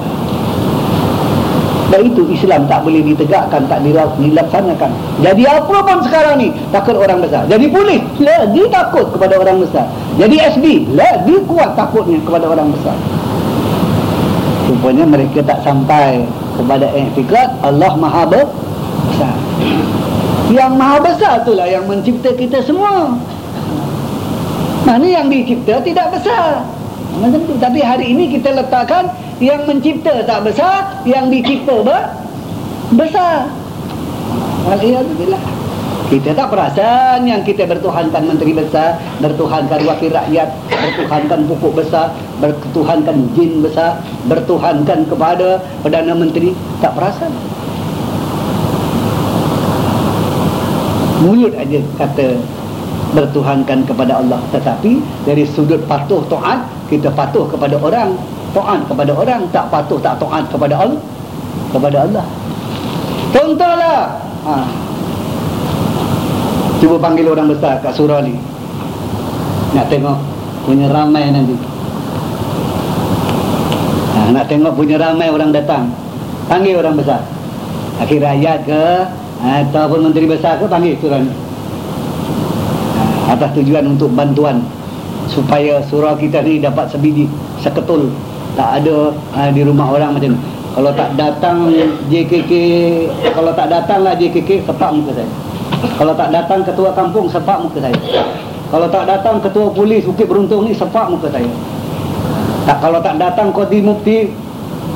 Dan itu Islam tak boleh ditegakkan tak dilaksanakan. Jadi apa pun sekarang ni takut orang besar. Jadi polis lagi takut kepada orang besar jadi SB lagi kuat takutnya kepada orang besar rupanya mereka tak sampai kepada etikat Allah maha besar yang maha besar itulah yang mencipta kita semua mana yang dicipta tidak besar macam tu. Tapi hari ini kita letakkan yang mencipta tak besar, yang dicipta ber besar. Alhamdulillah. Kita tak perasan yang kita bertuhankan menteri besar, bertuhankan wakil rakyat, bertuhankan pupuk besar, bertuhankan jin besar, bertuhankan kepada Perdana Menteri. Tak perasan. Mulut aja kata bertuhankan kepada Allah tetapi dari sudut patuh taat kita patuh kepada orang taat kepada orang tak patuh tak taat kepada Allah kepada Allah contohlah ha. Cuba panggil orang besar kat surah ni nak tengok punya ramai nanti. Ha, nak tengok punya ramai orang datang panggil orang besar. Akhir rakyat ke ataupun menteri besar ke panggil surah ni atas tujuan untuk bantuan supaya surau kita ni dapat sebiji seketul. Tak ada uh, di rumah orang macam ni. Kalau tak datang JKK kalau tak datanglah JKK sepak muka saya kalau tak datang ketua kampung sepak muka saya. Kalau tak datang ketua polis Bukit Beruntung ni sepak muka saya. Tak kalau tak datang kodi mufti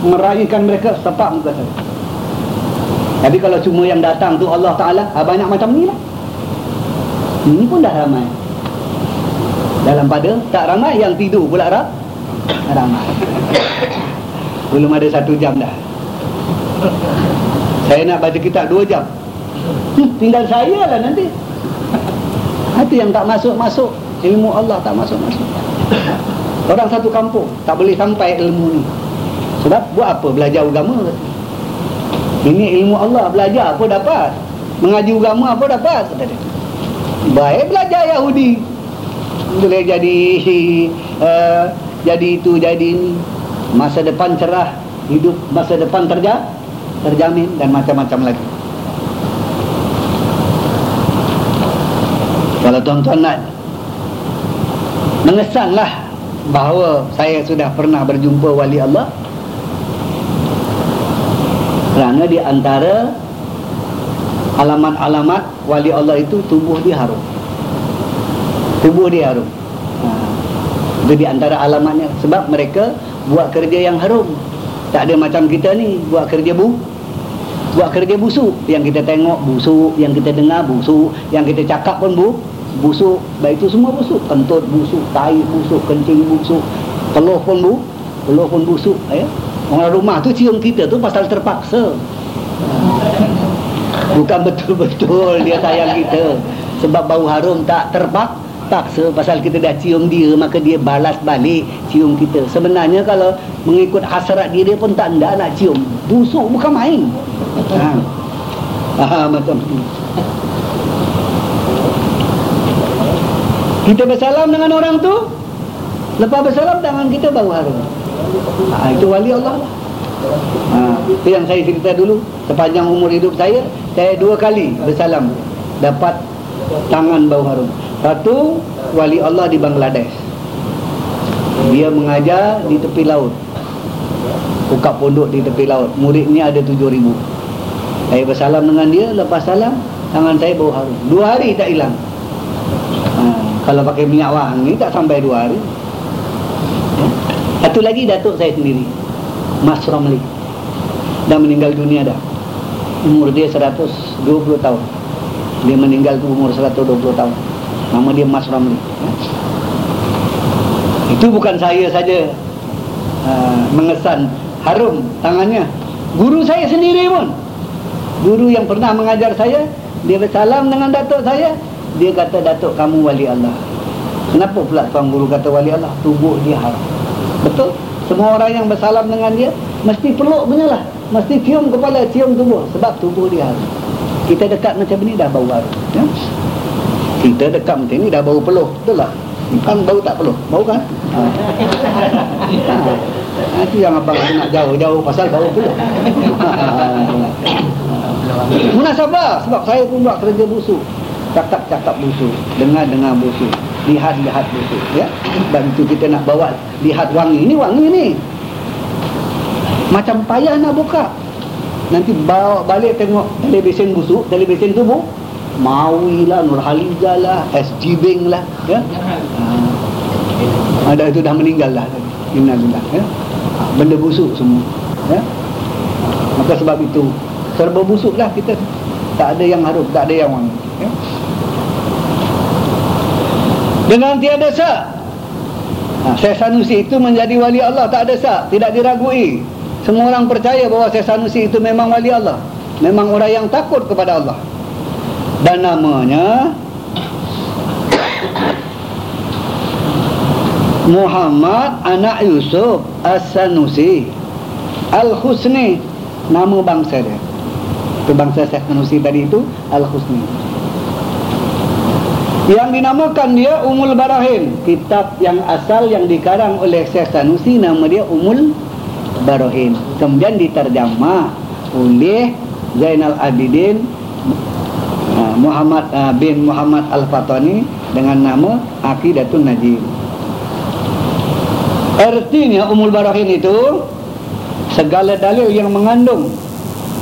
meraihkan mereka sepak muka saya. Tapi kalau cuma yang datang tu Allah Ta'ala ah, banyak macam ni lah. Ini pun dah ramai. Dalam pada tak ramai yang tidur pula rah, ramai. Belum ada satu jam dah. Saya nak baca kitab dua jam tinggal saya lah nanti. Hati yang tak masuk-masuk ilmu Allah tak masuk-masuk. Orang satu kampung tak boleh sampai ilmu ni. Sebab buat apa belajar agama? Ini ilmu Allah belajar apa dapat? Mengaji agama apa dapat? Baik belajar Yahudi. Boleh jadi uh, jadi itu jadi ini. Masa depan cerah hidup masa depan terja terjamin dan macam-macam lagi kalau tuan-tuan nak mengesanlah bahawa saya sudah pernah berjumpa wali Allah kerana di antara alamat-alamat wali Allah itu tubuh dia harum. Tubuh dia harum. Ha. itu di antara alamatnya. Sebab mereka buat kerja yang harum. Tak ada macam kita ni buat kerja bu buat kerja busuk. Yang kita tengok busuk yang kita dengar busuk yang kita cakap pun bu busuk baik itu semua busuk. Kentut busuk tai busuk kencing busuk peluh pun bu peluh pun busuk ya. Orang rumah tu cium kita tu pasal terpaksa. Bukan betul-betul dia sayang kita. Sebab bau harum tak terpak paksa pasal kita dah cium dia maka dia balas balik cium kita. Sebenarnya kalau mengikut hasrat dia pun tak nak nak cium. Busuk bukan main. Ha. ha macam tu kita bersalam dengan orang tu lepas bersalam tangan kita bau harum ha, itu wali Allah lah ha, itu yang saya cerita dulu sepanjang umur hidup saya saya dua kali bersalam dapat tangan bau harum satu wali Allah di Bangladesh. Dia mengajar di tepi laut. Buka pondok di tepi laut. Muridnya ada tujuh ribu. Saya bersalam dengan dia, lepas salam, tangan saya bau harum. Dua hari tak hilang. Kalau pakai minyak wangi tak sampai dua hari. Ha? Satu lagi datuk saya sendiri. Mas Romli. Dah meninggal dunia dah. Umur dia 120 tahun. Dia meninggal tu umur 120 tahun. Nama dia Mas Ramli Itu bukan saya saja uh, Mengesan harum tangannya Guru saya sendiri pun Guru yang pernah mengajar saya Dia bersalam dengan datuk saya Dia kata datuk kamu wali Allah. Kenapa pula tuan guru kata wali Allah? Tubuh dia harum Betul? Semua orang yang bersalam dengan dia Mesti peluk punya lah. Mesti cium kepala, cium tubuh. Sebab tubuh dia harum Kita dekat macam ni dah bau harum ya? kita dekat macam ni dah bau peluh. Betul tak? Kan bau tak peluh? Bau kan? Ha. ha. itu yang abang nak jauh-jauh pasal bau peluh. Munasabah. Sebab saya pun buat kerja busuk cakap-cakap busuk dengar-dengar busuk lihat-lihat busuk ya dan itu kita nak bawa lihat wangi ini wangi ni macam payah nak buka nanti bawa balik tengok televisyen busuk televisyen tubuh Mawi lah, Nur lah, SG Bank lah, ya. Ada itu dah meninggal lah. Innalillah, ya. Benda busuk semua, ya. Maka sebab itu serba busuk lah kita. Tak ada yang harum, tak ada yang wangi, ya. Dengan tiada sah ha, Syekh Sanusi itu menjadi wali Allah. Tak ada sah, tidak diragui. Semua orang percaya bahawa Syekh Sanusi itu memang wali Allah. Memang orang yang takut kepada Allah. Dan namanya Muhammad anak Yusuf As-Sanusi Al-Husni. Nama bangsa dia. Itu bangsa Sanusi tadi itu Al-Husni yang dinamakan dia Umul Barahin. Kitab yang asal yang dikarang oleh Syekh Sanusi nama dia Umul Barahin. Kemudian diterjemah oleh Zainal Abidin Muhammad uh, bin Muhammad Al-Fatani dengan nama Aqidatun Najim. Artinya Umul Barahin itu segala dalil yang mengandung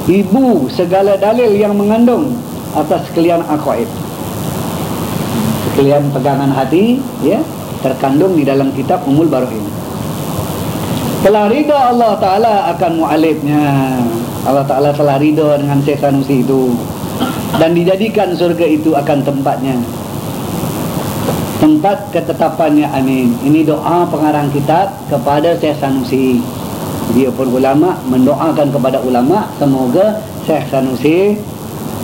ibu segala dalil yang mengandung atas sekalian aqaid sekalian pegangan hati ya terkandung di dalam kitab Umul Barahin telah ridha Allah Ta'ala akan mu'alifnya Allah Ta'ala telah ridha dengan Syekh Sanusi itu. Dan dijadikan surga itu akan tempatnya. Tempat ketetapannya amin. Ini doa pengarang kitab kepada Syekh Sanusi. Dia pun ulama mendoakan kepada ulama semoga Syekh Sanusi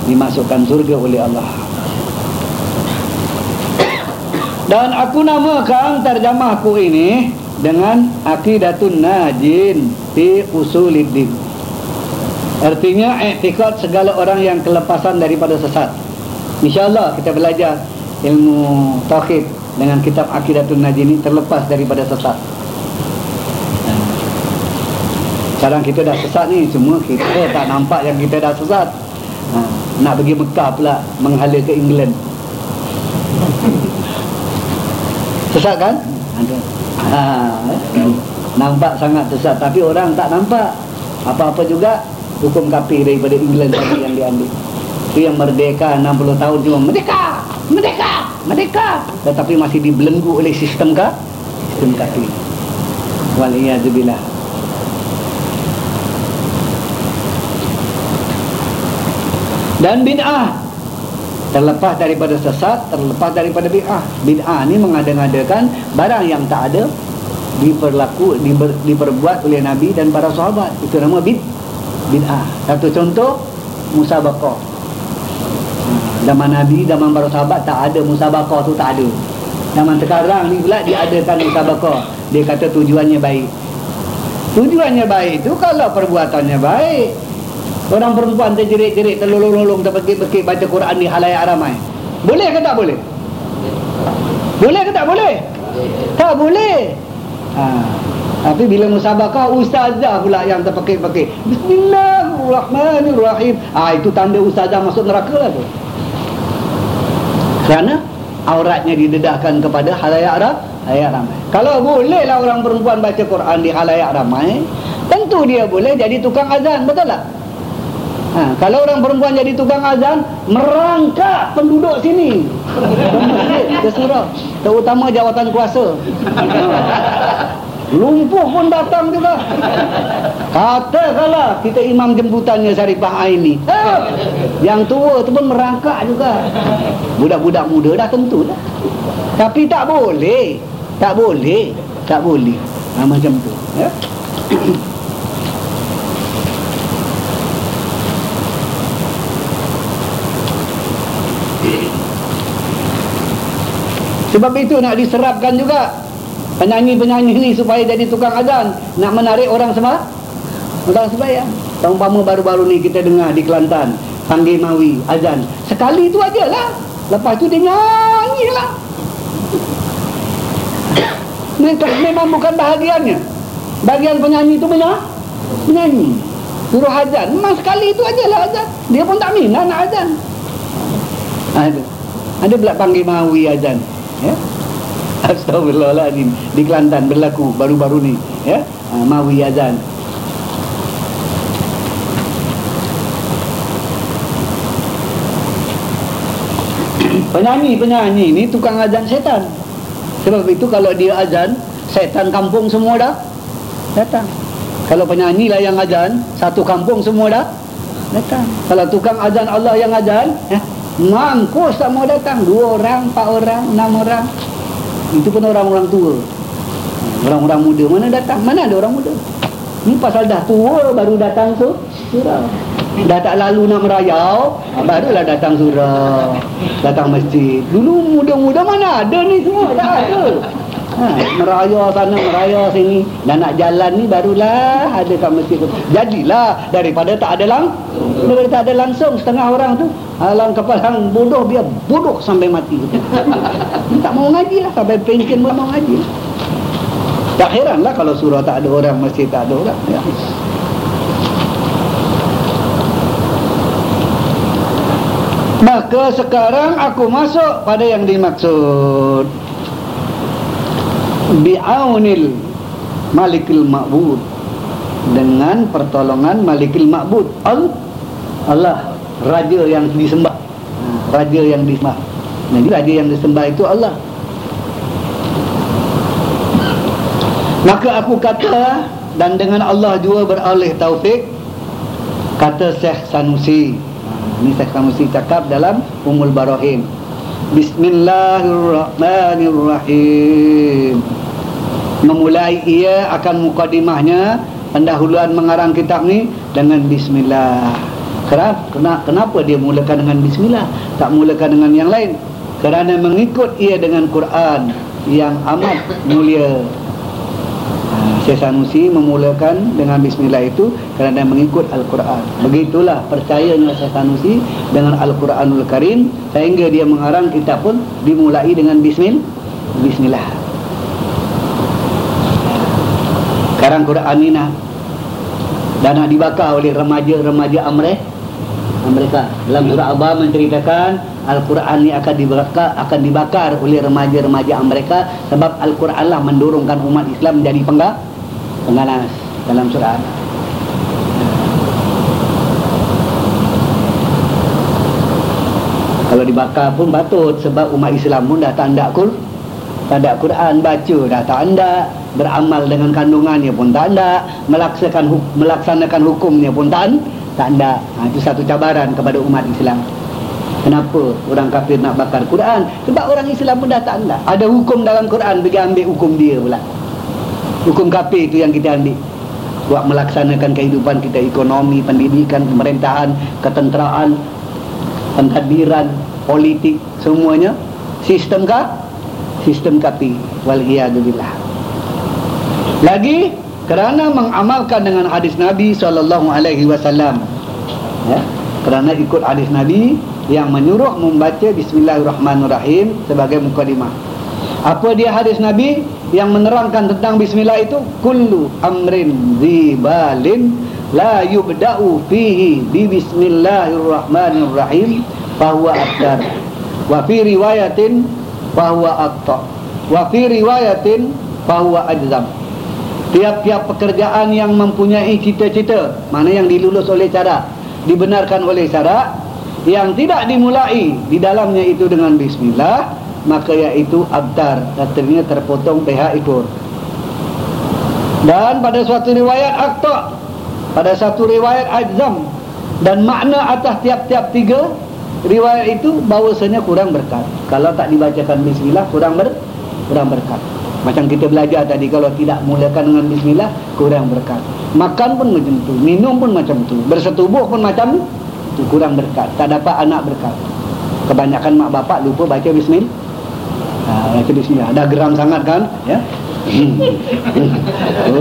dimasukkan surga oleh Allah dan aku namakan terjemahku ini dengan Aqidatun Najin fi Usuliddin Artinya i'tikad segala orang yang kelepasan daripada sesat. Insya-Allah kita belajar ilmu tauhid dengan kitab Aqidatun Najin ini terlepas daripada sesat. Sekarang kita dah sesat ni semua kita tak nampak yang kita dah sesat. Ha, nak pergi Mekah pula menghala ke England. Sesat kan? Ada. Ha, nampak sangat sesat tapi orang tak nampak. Apa-apa juga hukum kafir daripada England tadi yang diambil. Itu yang merdeka 60 tahun cuma merdeka merdeka merdeka. Tetapi masih dibelenggu oleh sistem ka sistem kafir waliyazubillah. Dan bid'ah terlepas daripada sesat terlepas daripada bid'ah bid'ah ni mengada-ngadakan barang yang tak ada diperlaku diber, diperbuat oleh nabi dan para sahabat itu nama bid'ah bid'ah. Satu contoh musabaqah. Ha, zaman Nabi, zaman para sahabat tak ada musabaqah tu tak ada. Zaman sekarang ni pula diadakan musabaqah. Dia kata tujuannya baik. Tujuannya baik tu kalau perbuatannya baik. Orang perempuan terjerit-jerit, terlolong-lolong, terpekik-pekik baca Quran di halayak ramai. Boleh ke tak boleh? Boleh ke tak boleh? Tak boleh. Ha. Tapi bila musabakah ustazah pula yang terpekik-pekik. Bismillahirrahmanirrahim. Ah itu tanda ustazah masuk neraka lah tu. Kerana auratnya didedahkan kepada halayak ramai. Kalau bolehlah orang perempuan baca Quran di halayak ramai, tentu dia boleh jadi tukang azan, betul tak? Ha, kalau orang perempuan jadi tukang azan, merangkak penduduk sini. Ke surau, terutama jawatan kuasa. Lumpuh pun datang juga. Katakanlah kita imam jemputannya Syarifah Aini. Eh, yang tua tu pun merangkak juga. Budak-budak muda dah tentu lah. Tapi tak boleh. Tak boleh. Tak boleh. Ha, macam tu. Ya? Sebab itu nak diserapkan juga penyanyi-penyanyi ni supaya jadi tukang azan nak menarik orang semua orang sembahyang. Umpama baru-baru ni kita dengar di Kelantan panggil mawi azan. Sekali tu aja lah. Lepas tu dia nyanyi lah. Memang bukan bahagiannya. Bagian penyanyi tu banyak menyanyi suruh azan. Memang sekali tu aja lah azan. Dia pun tak minat nak azan. Ada ada pula panggil mawi azan ya? Astagfirullahaladzim Di Kelantan berlaku baru-baru ni ya? Ha, Mawi Azan. Penyanyi-penyanyi ni tukang azan setan. Sebab itu kalau dia azan Setan kampung semua dah Datang. Kalau penyanyi lah yang azan Satu kampung semua dah Datang. Kalau tukang azan Allah yang azan ya, Mangkus tak mau datang. Dua orang, empat orang, enam orang. Itu pun orang-orang tua. Orang-orang muda. Mana datang? Mana ada orang muda? Ni pasal dah tua baru datang tu surau. Dah tak lalu nak merayau barulah datang surau. Datang masjid. Dulu muda-muda mana ada ni semua? Tak ada. Ha, meraya sana meraya sini. Dan nak jalan ni barulah ada kat masjid tu. Jadilah daripada tak ada lang daripada tak ada langsung setengah orang tu halang kepala bodoh biar bodoh sampai mati. Tak mau ngaji lah sampai pension pun mau ngaji. Tak heran lah kalau surah tak ada orang masjid tak ada orang. Ya. Maka sekarang aku masuk pada yang dimaksud. Bi'aunil Malikil Ma'bud. Dengan pertolongan Malikil Ma'bud. Allah Raja yang disembah Raja yang disembah Jadi raja yang disembah itu Allah Maka aku kata Dan dengan Allah juga beralih taufik Kata Syekh Sanusi ini Syekh Sanusi cakap dalam Umul Barahim. Bismillahirrahmanirrahim. Memulai ia akan mukadimahnya pendahuluan mengarang kitab ni dengan bismillah. Kenapa? Kenapa dia mulakan dengan bismillah? Tak mulakan dengan yang lain? Kerana mengikut ia dengan Quran yang amat mulia Syekh Sanusi memulakan dengan bismillah itu kerana mengikut Al-Quran. Begitulah percayanya Syekh Sanusi dengan Al-Quranul Karim sehingga dia mengarang kitab pun dimulai dengan bismillah. Bismillah. Sekarang Quran ini nak dan nak dibakar oleh remaja-remaja Amrek mereka. Dalam surah Abah menceritakan Al-Quran ini akan dibakar akan dibakar oleh remaja-remaja mereka. Sebab Al-Quran lah mendorongkan umat Islam menjadi penggal pengalas dalam surah kalau dibakar pun batut sebab umat Islam pun dah tak ada kul. Tak ada Quran baca dah tak ada beramal dengan kandungannya pun tak ada melaksanakan melaksanakan hukumnya pun tak tak ada ha, itu satu cabaran kepada umat Islam kenapa orang kafir nak bakar Quran sebab orang Islam pun dah tak ada ada hukum dalam Quran pergi ambil hukum dia pula hukum kafir itu yang kita ambil buat melaksanakan kehidupan kita ekonomi, pendidikan, pemerintahan, ketenteraan, pentadbiran, politik, semuanya sistem kah? Sistem kafir. Walhiyadzubillah. Lagi kerana mengamalkan dengan hadis Nabi sallallahu alaihi wasallam. Ya, kerana ikut hadis Nabi yang menyuruh membaca bismillahirrahmanirrahim sebagai mukadimah. Apa dia hadis Nabi? yang menerangkan tentang bismillah itu? Kullu amrin zibalin la yubda'u fihi bi bismillahirrahmanirrahim. Fahuwa akdar wa fi riwayatin fahuwa akta wa fi riwayatin fahuwa ajzam. Tiap-tiap pekerjaan yang mempunyai cita-cita mana yang dilulus oleh cara dibenarkan oleh cara yang tidak dimulai di dalamnya itu dengan bismillah maka iaitu abdar artinya terpotong pihak ekor dan pada suatu riwayat akta pada satu riwayat ajzam dan makna atas tiap-tiap tiga riwayat itu bahawasanya kurang berkat. Kalau tak dibacakan bismillah kurang ber kurang berkat macam kita belajar tadi kalau tidak mulakan dengan bismillah kurang berkat makan pun macam tu minum pun macam tu bersetubuh pun macam tu kurang berkat tak dapat anak berkat kebanyakan mak bapak lupa baca bismillah Ha, baca bismillah. Dah geram sangat kan? Ya.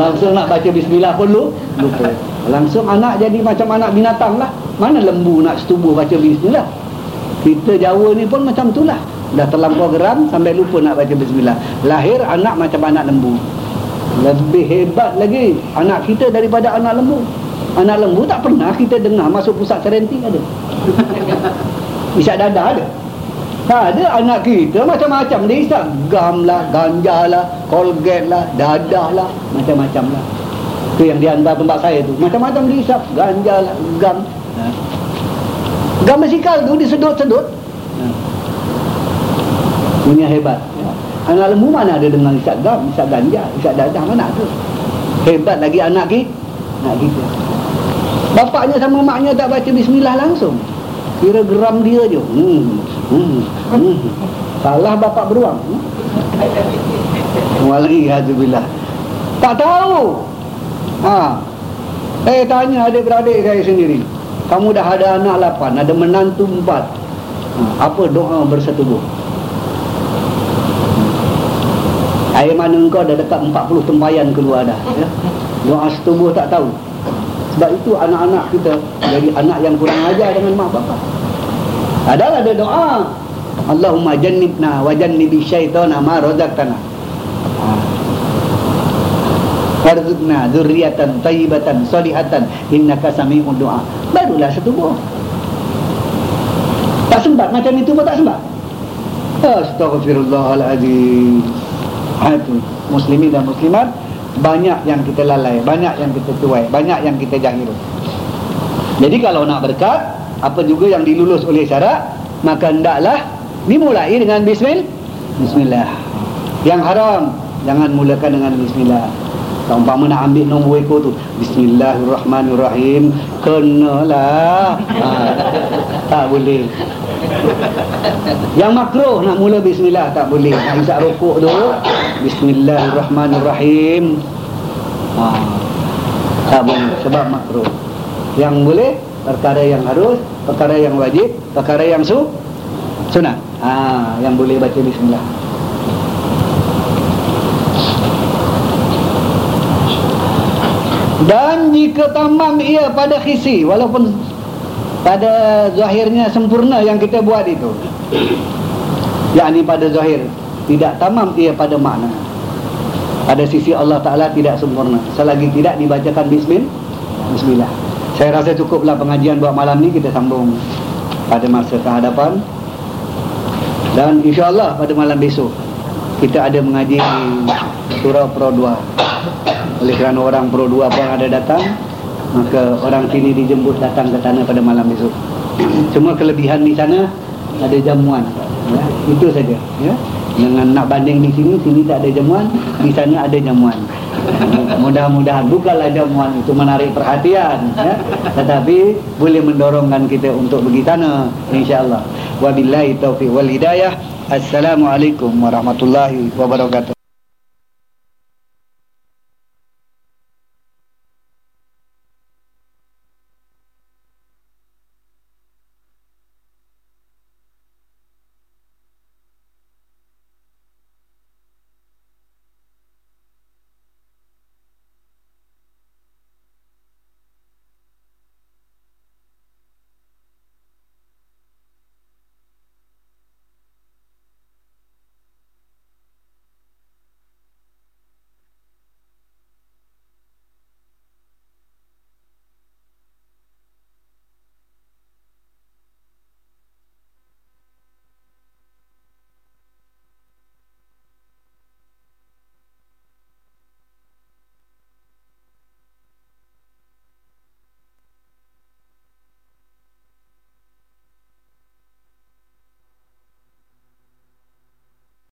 Langsung nak baca bismillah pun lu lupa. Langsung anak jadi macam anak binatang lah. Mana lembu nak setubuh baca bismillah? Kita Jawa ni pun macam tu lah. Dah terlampau geram sampai lupa nak baca bismillah. Lahir anak macam anak lembu. Lebih hebat lagi anak kita daripada anak lembu. Anak lembu tak pernah kita dengar masuk pusat serenting ada. Isyak dadah ada. Ada anak kita macam-macam dia isap gam lah, ganja lah, colgate lah, dadah lah, macam-macam lah. Itu yang diantar tempat saya tu. Macam-macam dia isap ganja lah, gam. Ha. Gam basikal tu disedut-sedut. Ha. Punya hebat. Ya. Anak lembu mana ada dengan isap gam, isap ganja, isap dadah mana tu. Hebat lagi anak kita. Anak kita. Bapaknya sama maknya tak baca bismillah langsung. Kira geram dia je. Hmm. Hmm. Hmm. Salah bapak beruang. Hmm. Waliyahzubillah. Tak tahu. Ha. Eh tanya adik-beradik saya sendiri. Kamu dah ada anak lapan, ada menantu empat. Ha. Apa doa bersetubuh? Air mana engkau dah dekat 40 tempayan keluar dah. Ya? Doa setubuh tak tahu. Sebab itu anak-anak kita jadi anak yang kurang ajar dengan mak bapak. Adalah ada doa. Allahumma jannibna wa jannibi syaitana ma razaqtana. Warzuqna dzurriatan thayyibatan salihatan innaka sami'ud du'a. Barulah setubuh. Tak sempat macam itu pun tak sempat. Astaghfirullahaladzim. Itu muslimin dan muslimat banyak yang kita lalai, banyak yang kita tuai, banyak yang kita jahil. Jadi kalau nak berkat, apa juga yang dilulus oleh syarat, maka hendaklah dimulai dengan bismillah. Bismillah. Yang haram jangan mulakan dengan bismillah. Kalau umpama nak ambil nombor ekor tu Bismillahirrahmanirrahim Kenalah ha, Tak boleh Yang makruh nak mula bismillah Tak boleh. Nak isap rokok tu Bismillahirrahmanirrahim. Ha, Tak boleh Sebab makruh. Yang boleh Perkara yang harus Perkara yang wajib Perkara yang su Sunat ha, Yang boleh baca bismillah. Dan jika tamam ia pada khisi Walaupun pada zahirnya sempurna yang kita buat itu. Yakni pada zahir Tidak tamam ia pada makna. Pada sisi Allah Ta'ala tidak sempurna. Selagi tidak dibacakan bismillah Bismillah. Saya rasa cukuplah pengajian buat malam ni Kita sambung pada masa kehadapan. Dan insya Allah pada malam besok Kita ada mengaji surah Pro 2 oleh kerana orang Pro 2 pun ada datang Maka orang sini dijemput datang ke sana pada malam besok. Cuma kelebihan di sana ada jamuan. Ya, Itu saja ya. Dengan nak banding di sini, sini tak ada jamuan Di sana ada jamuan. Mudah-mudahan bukanlah jamuan itu menarik perhatian ya. Tetapi boleh mendorongkan kita untuk pergi sana InsyaAllah. Wabillahi taufiq wal hidayah. Assalamualaikum warahmatullahi wabarakatuh